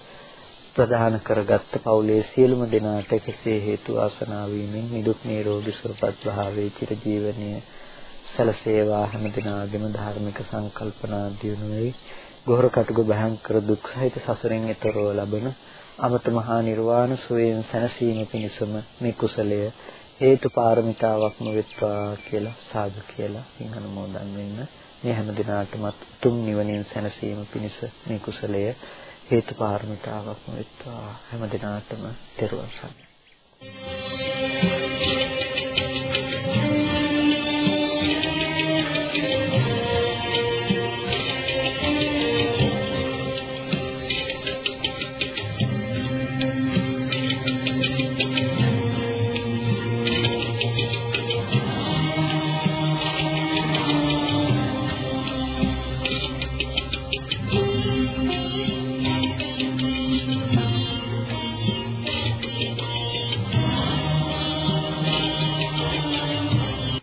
ප්‍රදාන කරගත්ත පවුලේ සියලුම දෙනාට කෙසේ හේතු ආසනාව වීමෙන් නිදුක් නිරෝගී සුවපත් භාවයේ චිරජීවනයේ සැලසේවා හැම දිනාගෙම ධාර්මික සංකල්පනා දියුණු වේ. ගොහර කටුක භයංකර දුක් සහිත සසරෙන් එතරව ලබන අමත මහා නිර්වාණ සෝයෙන් සැනසීම පිණිසම මේ කුසලය හේතු පාරමිතාවක්ම වෙත්වා කියලා සාදු කියලා පින් අනුමෝදන් වෙන්න. මේ හැම දිනාටම උතුම් නිවනින් සැනසීම පිණිස මේ කුසලය හේතු පාරමිතාවක්ම වෙත්වා හැම දිනාටම තෙරුවන් සරණයි.